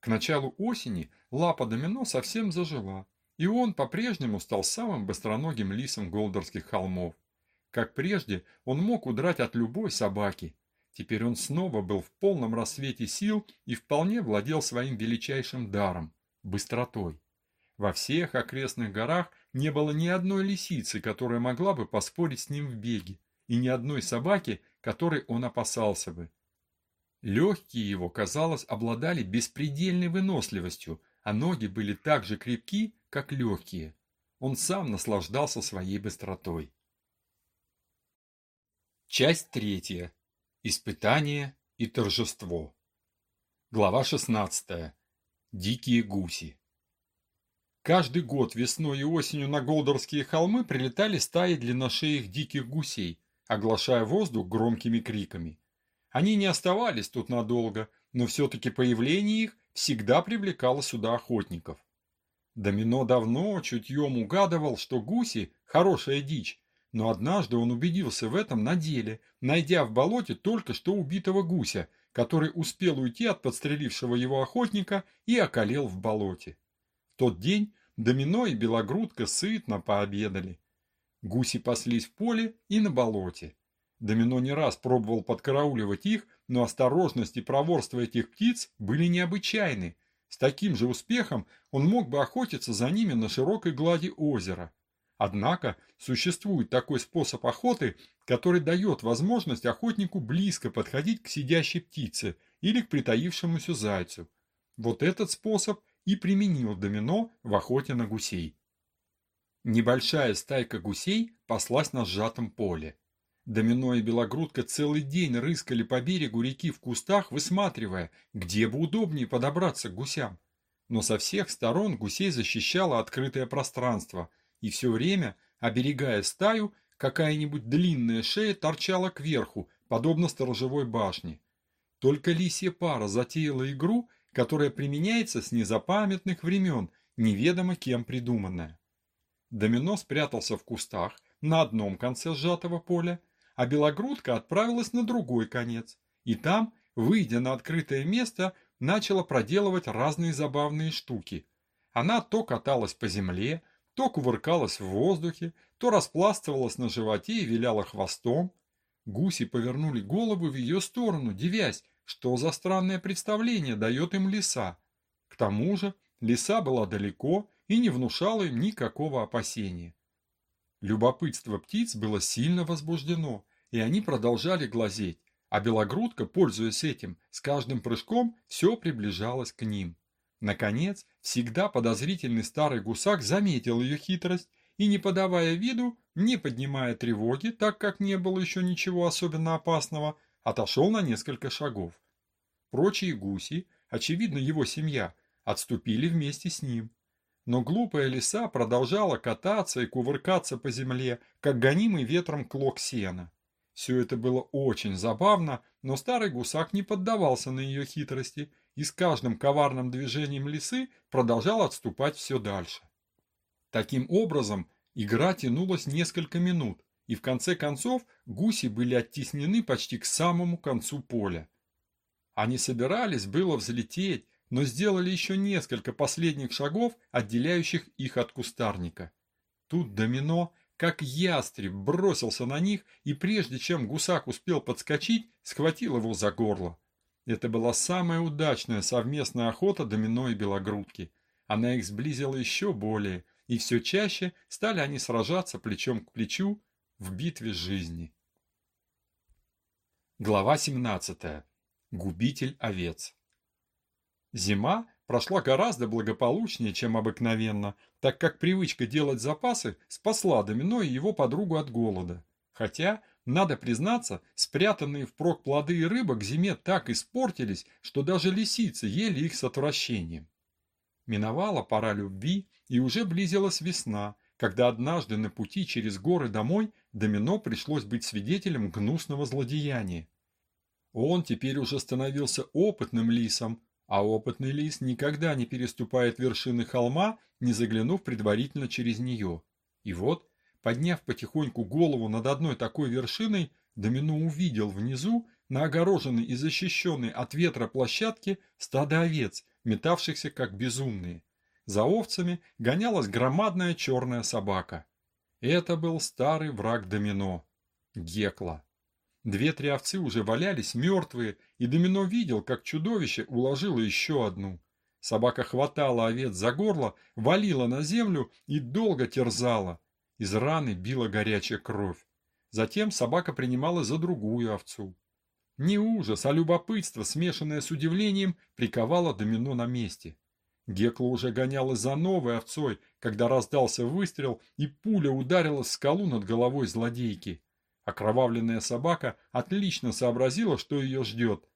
К началу осени лапа домино совсем зажила, и он по-прежнему стал самым быстроногим лисом Голдорских холмов. Как прежде, он мог удрать от любой собаки. Теперь он снова был в полном рассвете сил и вполне владел своим величайшим даром – быстротой. Во всех окрестных горах не было ни одной лисицы, которая могла бы поспорить с ним в беге, и ни одной собаки, которой он опасался бы. Легкие его, казалось, обладали беспредельной выносливостью, а ноги были так же крепки, как легкие. Он сам наслаждался своей быстротой. Часть третья. Испытание и торжество. Глава 16. Дикие гуси. Каждый год весной и осенью на Голдорские холмы прилетали стаи длинношеих диких гусей, оглашая воздух громкими криками. Они не оставались тут надолго, но все-таки появление их всегда привлекало сюда охотников. Домино давно чутьем угадывал, что гуси – хорошая дичь, но однажды он убедился в этом на деле, найдя в болоте только что убитого гуся, который успел уйти от подстрелившего его охотника и околел в болоте. В тот день Домино и Белогрудка сытно пообедали. Гуси паслись в поле и на болоте. Домино не раз пробовал подкарауливать их, но осторожность и проворство этих птиц были необычайны. С таким же успехом он мог бы охотиться за ними на широкой глади озера. Однако существует такой способ охоты, который дает возможность охотнику близко подходить к сидящей птице или к притаившемуся зайцу. Вот этот способ и применил домино в охоте на гусей. Небольшая стайка гусей паслась на сжатом поле. Домино и Белогрудка целый день рыскали по берегу реки в кустах, высматривая, где бы удобнее подобраться к гусям. Но со всех сторон гусей защищало открытое пространство, и все время, оберегая стаю, какая-нибудь длинная шея торчала кверху, подобно сторожевой башне. Только лисья пара затеяла игру, которая применяется с незапамятных времен, неведомо кем придуманная. Домино спрятался в кустах на одном конце сжатого поля, а белогрудка отправилась на другой конец, и там, выйдя на открытое место, начала проделывать разные забавные штуки. Она то каталась по земле, то кувыркалась в воздухе, то распластывалась на животе и виляла хвостом. Гуси повернули голову в ее сторону, девясь, что за странное представление дает им лиса. К тому же лиса была далеко и не внушала им никакого опасения. Любопытство птиц было сильно возбуждено, и они продолжали глазеть, а белогрудка, пользуясь этим, с каждым прыжком все приближалась к ним. Наконец, всегда подозрительный старый гусак заметил ее хитрость и, не подавая виду, не поднимая тревоги, так как не было еще ничего особенно опасного, отошел на несколько шагов. Прочие гуси, очевидно его семья, отступили вместе с ним. Но глупая лиса продолжала кататься и кувыркаться по земле, как гонимый ветром клок сена. Все это было очень забавно, но старый гусак не поддавался на ее хитрости – и с каждым коварным движением лисы продолжал отступать все дальше. Таким образом, игра тянулась несколько минут, и в конце концов гуси были оттеснены почти к самому концу поля. Они собирались было взлететь, но сделали еще несколько последних шагов, отделяющих их от кустарника. Тут домино, как ястреб, бросился на них, и прежде чем гусак успел подскочить, схватил его за горло. Это была самая удачная совместная охота домино и белогрудки. Она их сблизила еще более, и все чаще стали они сражаться плечом к плечу в битве жизни. Глава 17. Губитель овец. Зима прошла гораздо благополучнее, чем обыкновенно, так как привычка делать запасы спасла Домино и его подругу от голода. Хотя надо признаться, спрятанные впрок плоды и рыба к зиме так испортились, что даже лисицы ели их с отвращением. Миновала пора любви, и уже близилась весна, когда однажды на пути через горы домой Домино пришлось быть свидетелем гнусного злодеяния. Он теперь уже становился опытным лисом, а опытный лис никогда не переступает вершины холма, не заглянув предварительно через нее. И вот Подняв потихоньку голову над одной такой вершиной, Домино увидел внизу, на огороженной и защищенной от ветра площадке, стадо овец, метавшихся как безумные. За овцами гонялась громадная черная собака. Это был старый враг Домино – Гекла. Две-три овцы уже валялись мертвые, и Домино видел, как чудовище уложило еще одну. Собака хватала овец за горло, валила на землю и долго терзала. Из раны била горячая кровь. Затем собака принимала за другую овцу. Не ужас, а любопытство, смешанное с удивлением, приковало домино на месте. Гекла уже гонялась за новой овцой, когда раздался выстрел, и пуля ударила в скалу над головой злодейки. Окровавленная собака отлично сообразила, что ее ждет.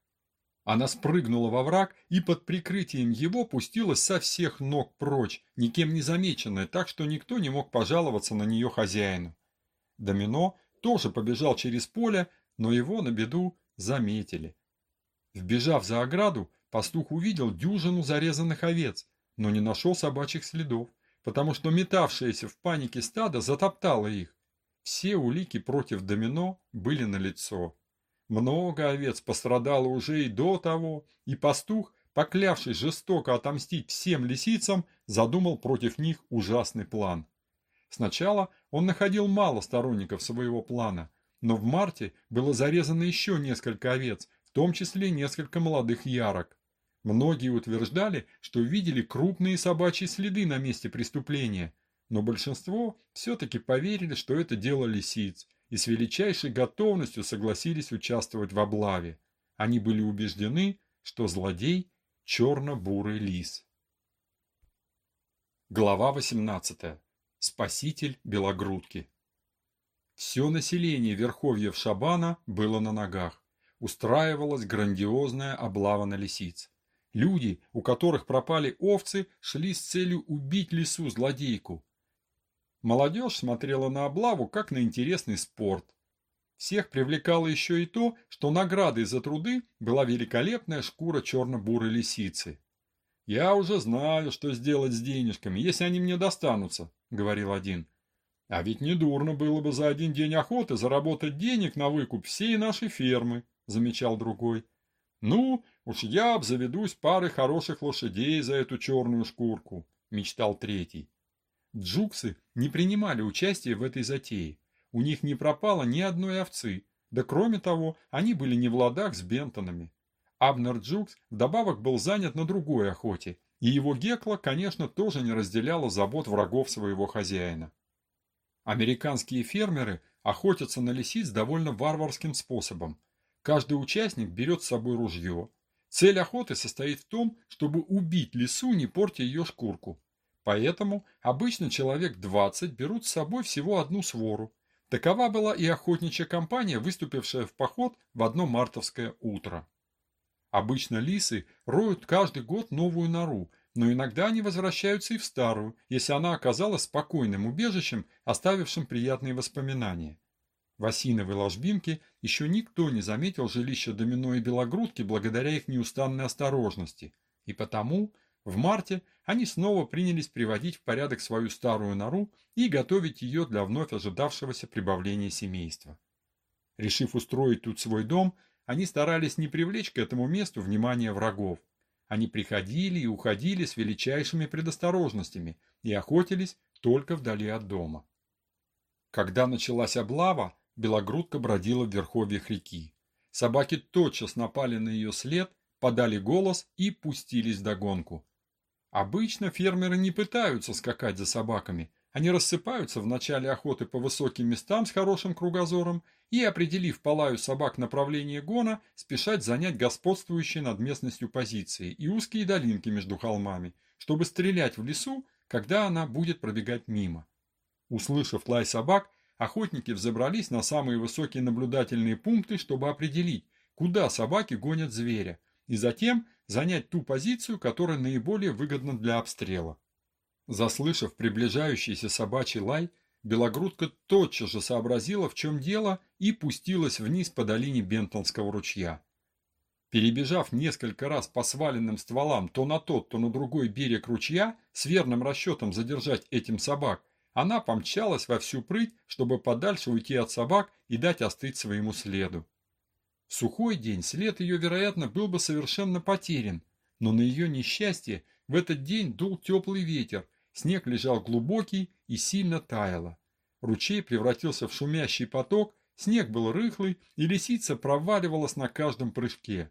Она спрыгнула во враг и под прикрытием его пустилась со всех ног прочь, никем не замеченная, так что никто не мог пожаловаться на нее хозяину. Домино тоже побежал через поле, но его на беду заметили. Вбежав за ограду, пастух увидел дюжину зарезанных овец, но не нашел собачьих следов, потому что метавшееся в панике стадо затоптало их. Все улики против домино были налицо. Много овец пострадало уже и до того, и пастух, поклявшись жестоко отомстить всем лисицам, задумал против них ужасный план. Сначала он находил мало сторонников своего плана, но в марте было зарезано еще несколько овец, в том числе несколько молодых ярок. Многие утверждали, что видели крупные собачьи следы на месте преступления, но большинство все-таки поверили, что это дело лисиц, и с величайшей готовностью согласились участвовать в облаве. Они были убеждены, что злодей – черно-бурый лис. Глава 18. Спаситель Белогрудки. Все население верховьев Шабана было на ногах. Устраивалась грандиозная облава на лисиц. Люди, у которых пропали овцы, шли с целью убить лису-злодейку. Молодежь смотрела на облаву как на интересный спорт. Всех привлекало еще и то, что наградой за труды была великолепная шкура черно-бурой лисицы. «Я уже знаю, что сделать с денежками, если они мне достанутся», — говорил один. «А ведь недурно было бы за один день охоты заработать денег на выкуп всей нашей фермы», — замечал другой. «Ну, уж я обзаведусь парой хороших лошадей за эту черную шкурку», — мечтал третий. Джуксы не принимали участия в этой затее. У них не пропало ни одной овцы, да кроме того, они были не в ладах с Бентонами. Абнер Джукс вдобавок был занят на другой охоте, и его Гекла, конечно, тоже не разделяла забот врагов своего хозяина. Американские фермеры охотятся на лисиц довольно варварским способом. Каждый участник берет с собой ружье. Цель охоты состоит в том, чтобы убить лису, не портя ее шкурку. Поэтому обычно человек 20 берут с собой всего одну свору, Такова была и охотничья компания, выступившая в поход в одно мартовское утро. Обычно лисы роют каждый год новую нору, но иногда они возвращаются и в старую, если она оказалась спокойным убежищем, оставившим приятные воспоминания. В осиновой ложбинке еще никто не заметил жилища домино и белогрудки благодаря их неустанной осторожности, и потому в марте они снова принялись приводить в порядок свою старую нору и готовить ее для вновь ожидавшегося прибавления семейства. Решив устроить тут свой дом, они старались не привлечь к этому месту внимание врагов. Они приходили и уходили с величайшими предосторожностями и охотились только вдали от дома. Когда началась облава, белогрудка бродила в верховьях реки. Собаки тотчас напали на ее след, подали голос и пустились догонку. Обычно фермеры не пытаются скакать за собаками, они рассыпаются в начале охоты по высоким местам с хорошим кругозором и, определив полаю собак направление гона, спешать занять господствующие над местностью позиции и узкие долинки между холмами, чтобы стрелять в лесу, когда она будет пробегать мимо. Услышав лай собак, охотники взобрались на самые высокие наблюдательные пункты, чтобы определить, куда собаки гонят зверя, и затем занять ту позицию, которая наиболее выгодна для обстрела. Заслышав приближающийся собачий лай, белогрудка тотчас же сообразила, в чем дело, и пустилась вниз по долине Бентонского ручья. Перебежав несколько раз по сваленным стволам то на тот, то на другой берег ручья, с верным расчетом задержать этим собак, она помчалась во всю прыть, чтобы подальше уйти от собак и дать остыть своему следу. В сухой день след ее, вероятно, был бы совершенно потерян, но на ее несчастье в этот день дул теплый ветер, снег лежал глубокий и сильно таяло. Ручей превратился в шумящий поток, снег был рыхлый, и лисица проваливалась на каждом прыжке.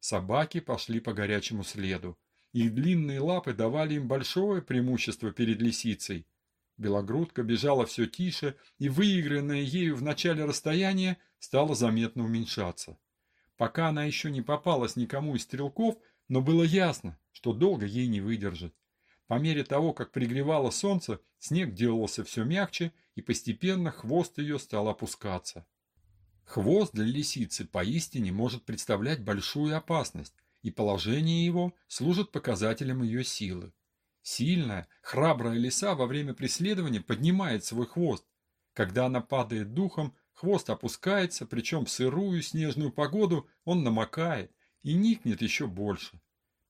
Собаки пошли по горячему следу. Их длинные лапы давали им большое преимущество перед лисицей. Белогрудка бежала все тише, и выигранное ею в начале расстояние стало заметно уменьшаться. Пока она еще не попалась никому из стрелков, но было ясно, что долго ей не выдержит. По мере того, как пригревало солнце, снег делался все мягче, и постепенно хвост ее стал опускаться. Хвост для лисицы поистине может представлять большую опасность, и положение его служит показателем ее силы. Сильная, храбрая лиса во время преследования поднимает свой хвост. Когда она падает духом, хвост опускается, причем в сырую снежную погоду он намокает и никнет еще больше.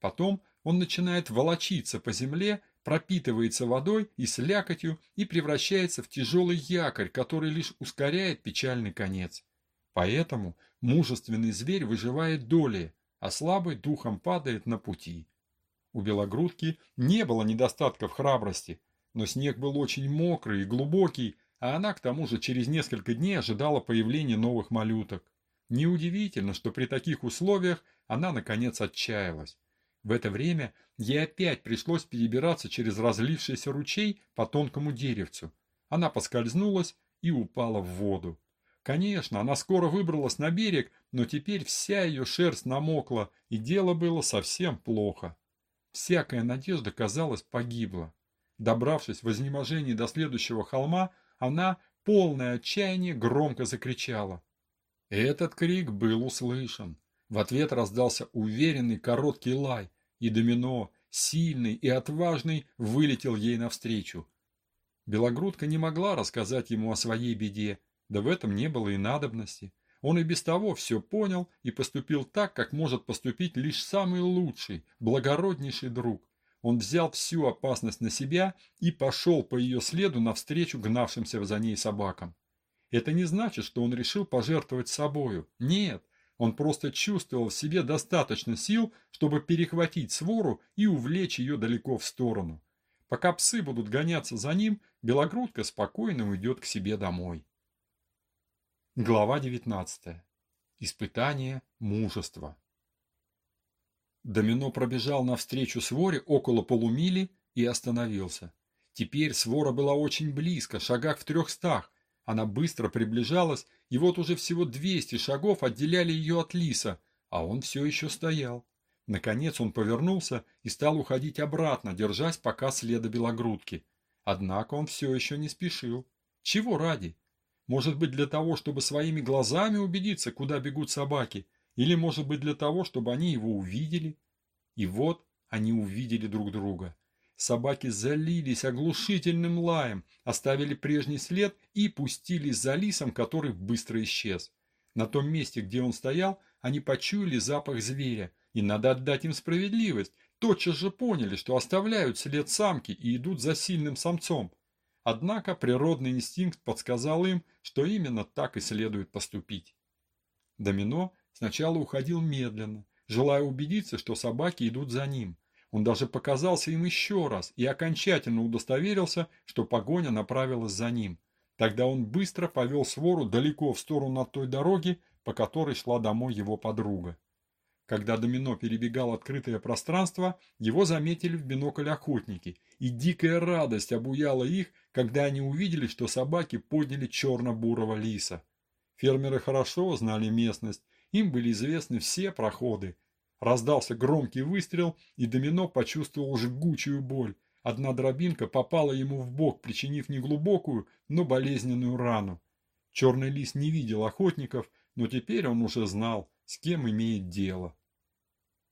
Потом он начинает волочиться по земле, пропитывается водой и слякотью и превращается в тяжелый якорь, который лишь ускоряет печальный конец. Поэтому мужественный зверь выживает долей, а слабый духом падает на пути. У белогрудки не было недостатков храбрости, но снег был очень мокрый и глубокий, а она к тому же через несколько дней ожидала появления новых малюток. Неудивительно, что при таких условиях она наконец отчаялась. В это время ей опять пришлось перебираться через разлившийся ручей по тонкому деревцу. Она поскользнулась и упала в воду. Конечно, она скоро выбралась на берег, но теперь вся ее шерсть намокла, и дело было совсем плохо. Всякая надежда, казалось, погибла. Добравшись в изнеможении до следующего холма, она, полное отчаяние, громко закричала. Этот крик был услышан. В ответ раздался уверенный короткий лай, и домино, сильный и отважный, вылетел ей навстречу. Белогрудка не могла рассказать ему о своей беде, Да в этом не было и надобности. Он и без того все понял и поступил так, как может поступить лишь самый лучший, благороднейший друг. Он взял всю опасность на себя и пошел по ее следу навстречу гнавшимся за ней собакам. Это не значит, что он решил пожертвовать собою. Нет, он просто чувствовал в себе достаточно сил, чтобы перехватить свору и увлечь ее далеко в сторону. Пока псы будут гоняться за ним, Белогрудка спокойно уйдет к себе домой. Глава 19. Испытание мужества. Домино пробежал навстречу своре около полумили и остановился. Теперь свора была очень близко, шагах в трехстах. Она быстро приближалась, и вот уже всего двести шагов отделяли ее от лиса, а он все еще стоял. Наконец он повернулся и стал уходить обратно, держась пока следа белогрудки. Однако он все еще не спешил. Чего ради? Может быть для того, чтобы своими глазами убедиться, куда бегут собаки, или может быть для того, чтобы они его увидели. И вот они увидели друг друга. Собаки залились оглушительным лаем, оставили прежний след и пустились за лисом, который быстро исчез. На том месте, где он стоял, они почуяли запах зверя, и надо отдать им справедливость. Тотчас же поняли, что оставляют след самки и идут за сильным самцом. Однако природный инстинкт подсказал им, что именно так и следует поступить. Домино сначала уходил медленно, желая убедиться, что собаки идут за ним. Он даже показался им еще раз и окончательно удостоверился, что погоня направилась за ним. Тогда он быстро повел свору далеко в сторону от той дороги, по которой шла домой его подруга. Когда домино перебегал открытое пространство, его заметили в бинокль охотники, и дикая радость обуяла их, когда они увидели, что собаки подняли черно-бурого лиса. Фермеры хорошо знали местность, им были известны все проходы. Раздался громкий выстрел, и домино почувствовал жгучую боль. Одна дробинка попала ему в бок, причинив неглубокую, но болезненную рану. Черный лис не видел охотников, но теперь он уже знал, с кем имеет дело.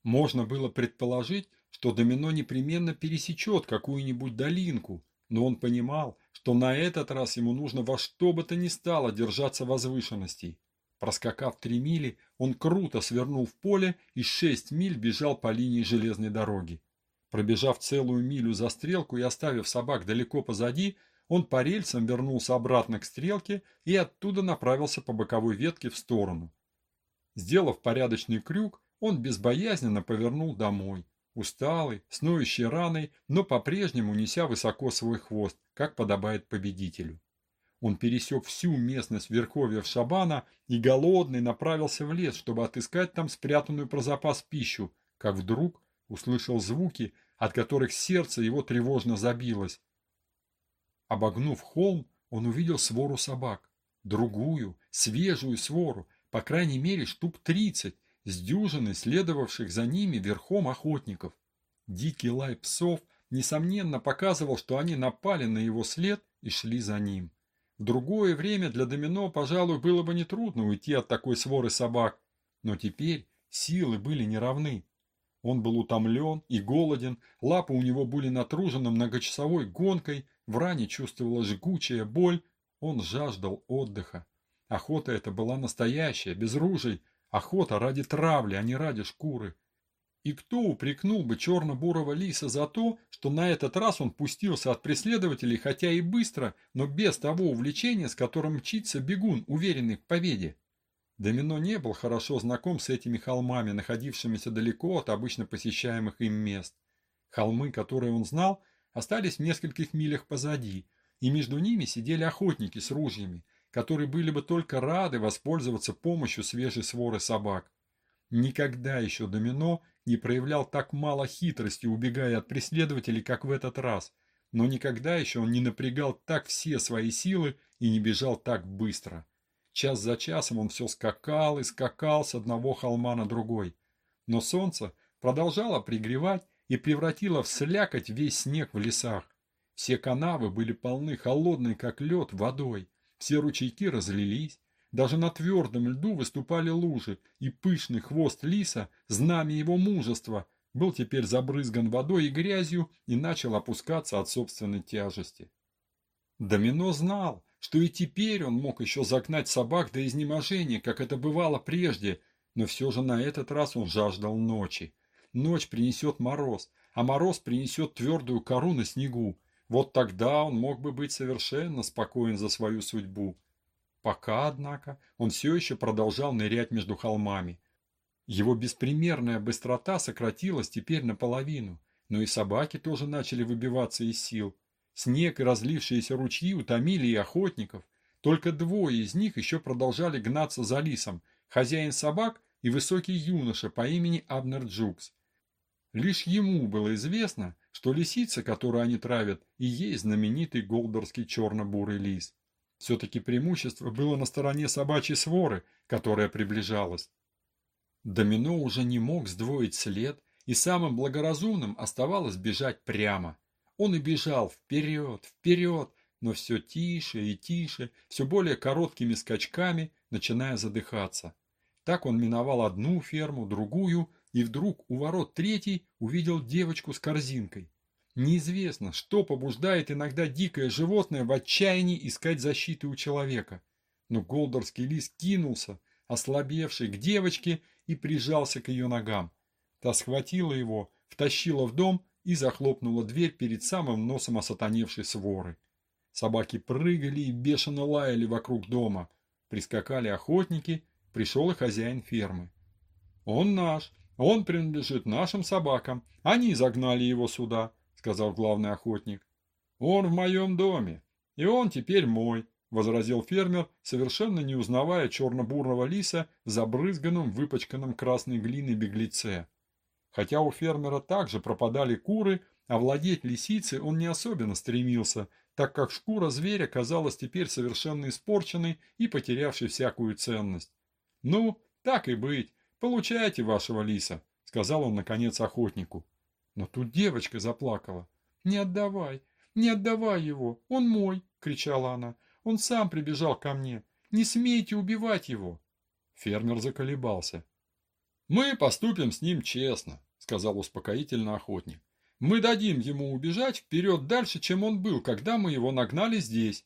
Можно было предположить, что домино непременно пересечет какую-нибудь долинку, но он понимал, что на этот раз ему нужно во что бы то ни стало держаться возвышенностей. Проскакав три мили, он круто свернул в поле и шесть миль бежал по линии железной дороги. Пробежав целую милю за стрелку и оставив собак далеко позади, он по рельсам вернулся обратно к стрелке и оттуда направился по боковой ветке в сторону. Сделав порядочный крюк, он безбоязненно повернул домой, усталый, с ноющей раной, но по-прежнему неся высоко свой хвост, как подобает победителю. Он пересек всю местность верховьев Шабана и голодный направился в лес, чтобы отыскать там спрятанную про запас пищу, как вдруг услышал звуки, от которых сердце его тревожно забилось. Обогнув холм, он увидел свору собак. Другую, свежую свору, по крайней мере штук тридцать, с дюжиной следовавших за ними верхом охотников. Дикий лай псов, несомненно, показывал, что они напали на его след и шли за ним. В другое время для домино, пожалуй, было бы нетрудно уйти от такой своры собак, но теперь силы были неравны. Он был утомлен и голоден, лапы у него были натружены многочасовой гонкой, в ране чувствовала жгучая боль, он жаждал отдыха. Охота эта была настоящая, без ружей. Охота ради травли, а не ради шкуры. И кто упрекнул бы черно-бурого лиса за то, что на этот раз он пустился от преследователей, хотя и быстро, но без того увлечения, с которым мчится бегун, уверенный в победе? Домино не был хорошо знаком с этими холмами, находившимися далеко от обычно посещаемых им мест. Холмы, которые он знал, остались в нескольких милях позади, и между ними сидели охотники с ружьями, которые были бы только рады воспользоваться помощью свежей своры собак. Никогда еще Домино не проявлял так мало хитрости, убегая от преследователей, как в этот раз, но никогда еще он не напрягал так все свои силы и не бежал так быстро. Час за часом он все скакал и скакал с одного холма на другой. Но солнце продолжало пригревать и превратило в слякоть весь снег в лесах. Все канавы были полны холодной, как лед, водой. Все ручейки разлились, даже на твердом льду выступали лужи, и пышный хвост лиса, знамя его мужества, был теперь забрызган водой и грязью и начал опускаться от собственной тяжести. Домино знал, что и теперь он мог еще загнать собак до изнеможения, как это бывало прежде, но все же на этот раз он жаждал ночи. Ночь принесет мороз, а мороз принесет твердую кору на снегу. Вот тогда он мог бы быть совершенно спокоен за свою судьбу. Пока, однако, он все еще продолжал нырять между холмами. Его беспримерная быстрота сократилась теперь наполовину, но и собаки тоже начали выбиваться из сил. Снег и разлившиеся ручьи утомили и охотников. Только двое из них еще продолжали гнаться за лисом, хозяин собак и высокий юноша по имени Абнер Джукс. Лишь ему было известно, что лисица, которую они травят, и есть знаменитый голдорский черно-бурый лис. Все-таки преимущество было на стороне собачьей своры, которая приближалась. Домино уже не мог сдвоить след, и самым благоразумным оставалось бежать прямо. Он и бежал вперед, вперед, но все тише и тише, все более короткими скачками, начиная задыхаться. Так он миновал одну ферму, другую, и вдруг у ворот третьей увидел девочку с корзинкой. Неизвестно, что побуждает иногда дикое животное в отчаянии искать защиты у человека. Но голдорский лис кинулся, ослабевший к девочке, и прижался к ее ногам. Та схватила его, втащила в дом и захлопнула дверь перед самым носом осатаневшей своры. Собаки прыгали и бешено лаяли вокруг дома. Прискакали охотники, пришел и хозяин фермы. «Он наш, он принадлежит нашим собакам, они загнали его сюда», — сказал главный охотник. «Он в моем доме, и он теперь мой», возразил фермер, совершенно не узнавая черно-бурного лиса в забрызганном, выпачканном красной глиной беглеце. Хотя у фермера также пропадали куры, а владеть лисицей он не особенно стремился, так как шкура зверя казалась теперь совершенно испорченной и потерявшей всякую ценность. «Ну, так и быть, получайте вашего лиса», — сказал он, наконец, охотнику. Но тут девочка заплакала. «Не отдавай, не отдавай его, он мой!» — кричала она. Он сам прибежал ко мне. Не смейте убивать его. Фермер заколебался. Мы поступим с ним честно, сказал успокоительно охотник. Мы дадим ему убежать вперед дальше, чем он был, когда мы его нагнали здесь.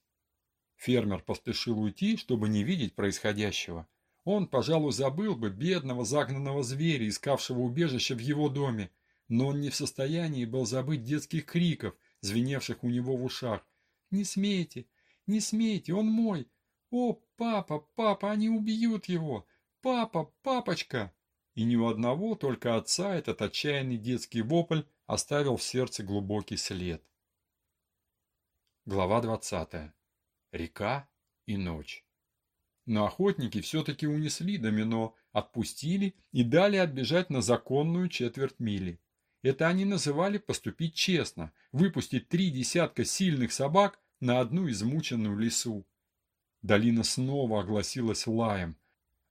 Фермер поспешил уйти, чтобы не видеть происходящего. Он, пожалуй, забыл бы бедного загнанного зверя, искавшего убежище в его доме, но он не в состоянии был забыть детских криков, звеневших у него в ушах. «Не смейте! Не смейте, он мой! О, папа, папа, они убьют его! Папа, папочка!» И ни у одного, только отца, этот отчаянный детский вопль оставил в сердце глубокий след. Глава 20. Река и ночь. Но охотники все-таки унесли домино, отпустили и дали отбежать на законную четверть мили. Это они называли поступить честно, выпустить три десятка сильных собак на одну измученную лесу. Долина снова огласилась лаем.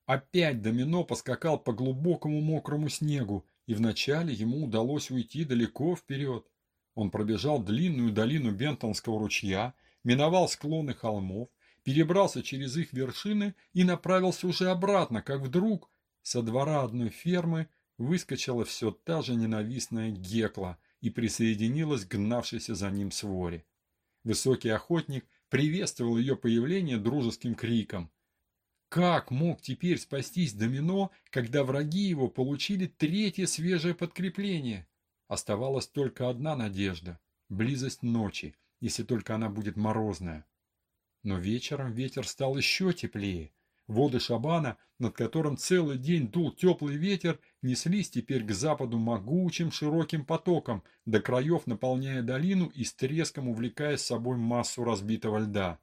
Опять домино поскакал по глубокому мокрому снегу, и вначале ему удалось уйти далеко вперед. Он пробежал длинную долину Бентонского ручья, миновал склоны холмов, перебрался через их вершины и направился уже обратно, как вдруг со двора одной фермы выскочила все та же ненавистная Гекла и присоединилась к гнавшейся за ним своре. Высокий охотник приветствовал ее появление дружеским криком. Как мог теперь спастись Домино, когда враги его получили третье свежее подкрепление? Оставалась только одна надежда – близость ночи, если только она будет морозная. Но вечером ветер стал еще теплее. Воды Шабана, над которым целый день дул теплый ветер, неслись теперь к западу могучим широким потоком, до краев наполняя долину и с треском увлекая с собой массу разбитого льда.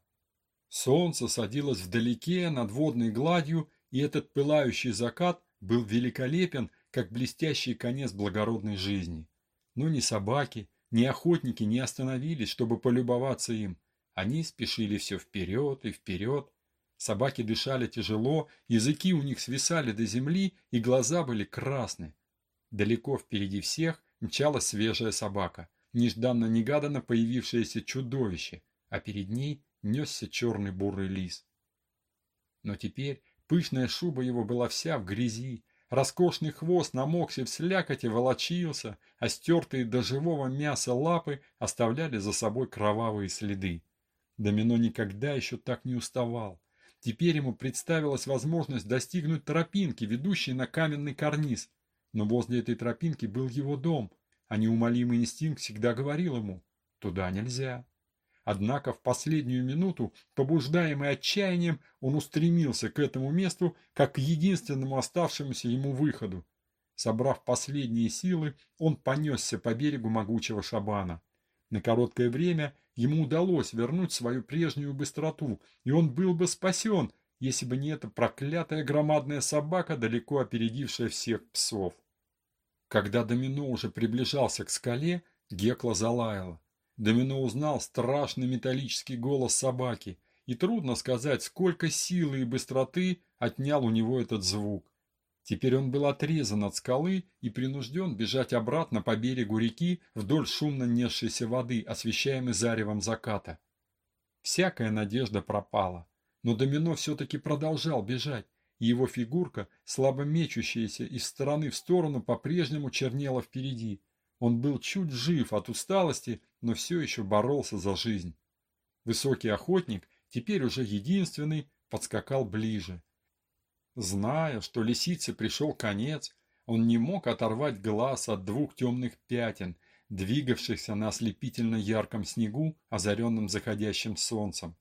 Солнце садилось вдалеке над водной гладью, и этот пылающий закат был великолепен, как блестящий конец благородной жизни. Но ни собаки, ни охотники не остановились, чтобы полюбоваться им. Они спешили все вперед и вперед, Собаки дышали тяжело, языки у них свисали до земли, и глаза были красны. Далеко впереди всех мчалась свежая собака, нежданно-негаданно появившееся чудовище, а перед ней несся черный бурый лис. Но теперь пышная шуба его была вся в грязи, роскошный хвост намокся в слякоти волочился, а стертые до живого мяса лапы оставляли за собой кровавые следы. Домино никогда еще так не уставал. Теперь ему представилась возможность достигнуть тропинки, ведущей на каменный карниз. Но возле этой тропинки был его дом, а неумолимый инстинкт всегда говорил ему «туда нельзя». Однако в последнюю минуту, побуждаемый отчаянием, он устремился к этому месту, как к единственному оставшемуся ему выходу. Собрав последние силы, он понесся по берегу могучего шабана. На короткое время ему удалось вернуть свою прежнюю быстроту, и он был бы спасен, если бы не эта проклятая громадная собака, далеко опередившая всех псов. Когда Домино уже приближался к скале, Гекла залаяла. Домино узнал страшный металлический голос собаки, и трудно сказать, сколько силы и быстроты отнял у него этот звук. Теперь он был отрезан от скалы и принужден бежать обратно по берегу реки вдоль шумно несшейся воды, освещаемой заревом заката. Всякая надежда пропала, но Домино все-таки продолжал бежать, и его фигурка, слабо мечущаяся из стороны в сторону, по-прежнему чернела впереди. Он был чуть жив от усталости, но все еще боролся за жизнь. Высокий охотник, теперь уже единственный, подскакал ближе. Зная, что лисице пришел конец, он не мог оторвать глаз от двух темных пятен, двигавшихся на ослепительно ярком снегу, озаренном заходящим солнцем.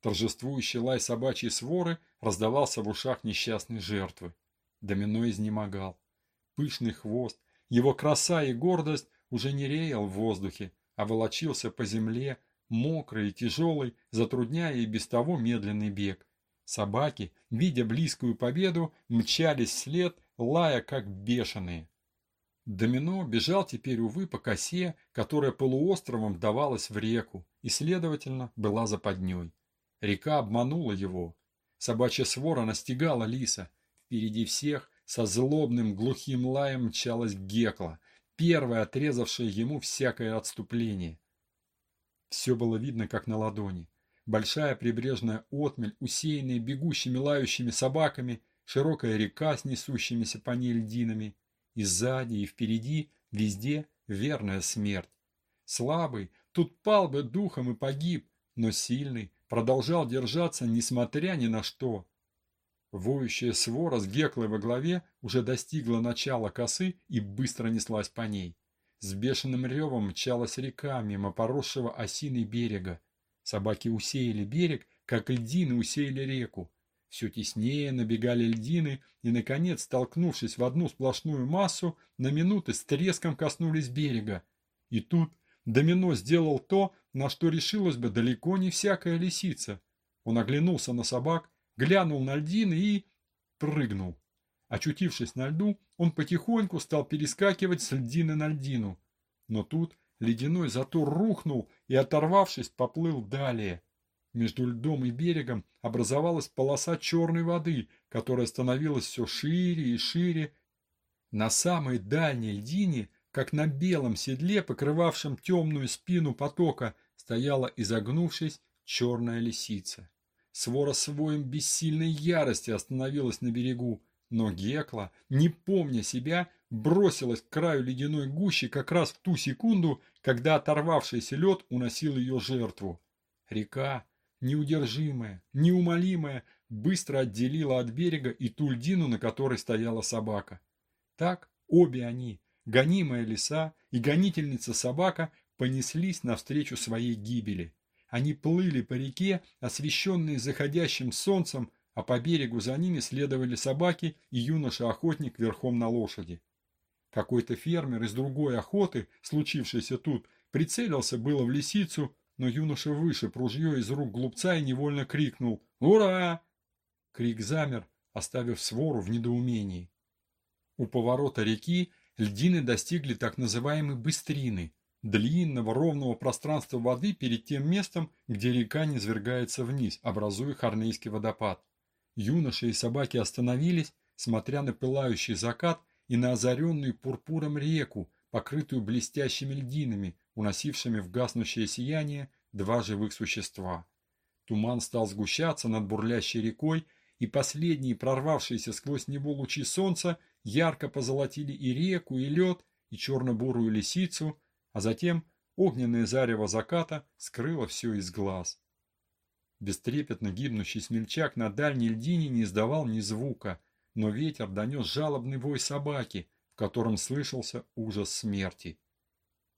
Торжествующий лай собачьей своры раздавался в ушах несчастной жертвы. Домино изнемогал. Пышный хвост, его краса и гордость уже не реял в воздухе, а волочился по земле, мокрый и тяжелый, затрудняя и без того медленный бег. Собаки, видя близкую победу, мчались вслед, лая как бешеные. Домино бежал теперь, увы, по косе, которая полуостровом давалась в реку, и, следовательно, была западней. Река обманула его. Собачья свора настигала лиса. Впереди всех со злобным глухим лаем мчалась Гекла, первая отрезавшая ему всякое отступление. Все было видно, как на ладони. Большая прибрежная отмель, усеянная бегущими лающими собаками, широкая река с несущимися по ней льдинами. И сзади, и впереди, везде верная смерть. Слабый, тут пал бы духом и погиб, но сильный продолжал держаться, несмотря ни на что. Воющая свора с Геклой во главе уже достигла начала косы и быстро неслась по ней. С бешеным ревом мчалась река мимо поросшего осиной берега. Собаки усеяли берег, как льдины усеяли реку. Все теснее набегали льдины и, наконец, столкнувшись в одну сплошную массу, на минуты с треском коснулись берега. И тут Домино сделал то, на что решилась бы далеко не всякая лисица. Он оглянулся на собак, глянул на льдины и прыгнул. Очутившись на льду, он потихоньку стал перескакивать с льдины на льдину. Но тут Ледяной затор рухнул и, оторвавшись, поплыл далее. Между льдом и берегом образовалась полоса черной воды, которая становилась все шире и шире. На самой дальней льдине, как на белом седле, покрывавшем темную спину потока, стояла, изогнувшись, черная лисица. Свора своим бессильной ярости остановилась на берегу, но Гекла, не помня себя, бросилась к краю ледяной гущи как раз в ту секунду, когда оторвавшийся лед уносил ее жертву. Река, неудержимая, неумолимая, быстро отделила от берега и ту льдину, на которой стояла собака. Так обе они, гонимая лиса и гонительница собака, понеслись навстречу своей гибели. Они плыли по реке, освещенные заходящим солнцем, а по берегу за ними следовали собаки и юноша-охотник верхом на лошади. Какой-то фермер из другой охоты, случившейся тут, прицелился было в лисицу, но юноша выше ружье из рук глупца и невольно крикнул «Ура!». Крик замер, оставив свору в недоумении. У поворота реки льдины достигли так называемой быстрины, длинного ровного пространства воды перед тем местом, где река низвергается вниз, образуя Харнейский водопад. Юноши и собаки остановились, смотря на пылающий закат и на озаренную пурпуром реку, покрытую блестящими льдинами, уносившими в гаснущее сияние два живых существа. Туман стал сгущаться над бурлящей рекой, и последние прорвавшиеся сквозь него лучи солнца ярко позолотили и реку, и лед, и черно-бурую лисицу, а затем огненное зарево заката скрыло все из глаз. Бестрепетно гибнущий смельчак на дальней льдине не издавал ни звука, но ветер донес жалобный вой собаки, в котором слышался ужас смерти.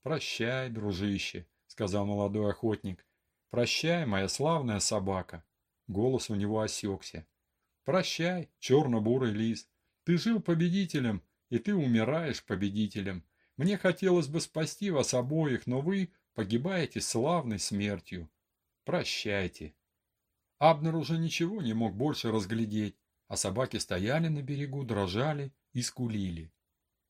«Прощай, дружище», — сказал молодой охотник. «Прощай, моя славная собака». Голос у него осекся. «Прощай, черно-бурый лис. Ты жил победителем, и ты умираешь победителем. Мне хотелось бы спасти вас обоих, но вы погибаете славной смертью. Прощайте». Абнер уже ничего не мог больше разглядеть, а собаки стояли на берегу, дрожали и скулили.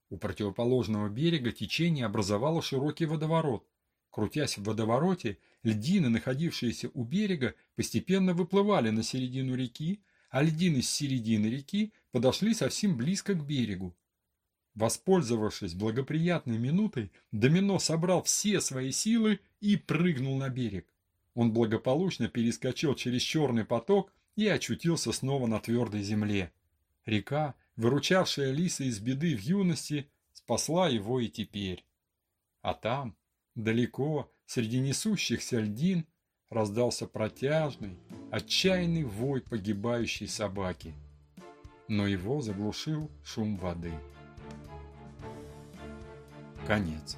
У противоположного берега течение образовало широкий водоворот. Крутясь в водовороте, льдины, находившиеся у берега, постепенно выплывали на середину реки, а льдины с середины реки подошли совсем близко к берегу. Воспользовавшись благоприятной минутой, Домино собрал все свои силы и прыгнул на берег. Он благополучно перескочил через черный поток и очутился снова на твердой земле. Река, выручавшая лиса из беды в юности, спасла его и теперь. А там, далеко, среди несущихся льдин, раздался протяжный, отчаянный вой погибающей собаки. Но его заглушил шум воды. Конец.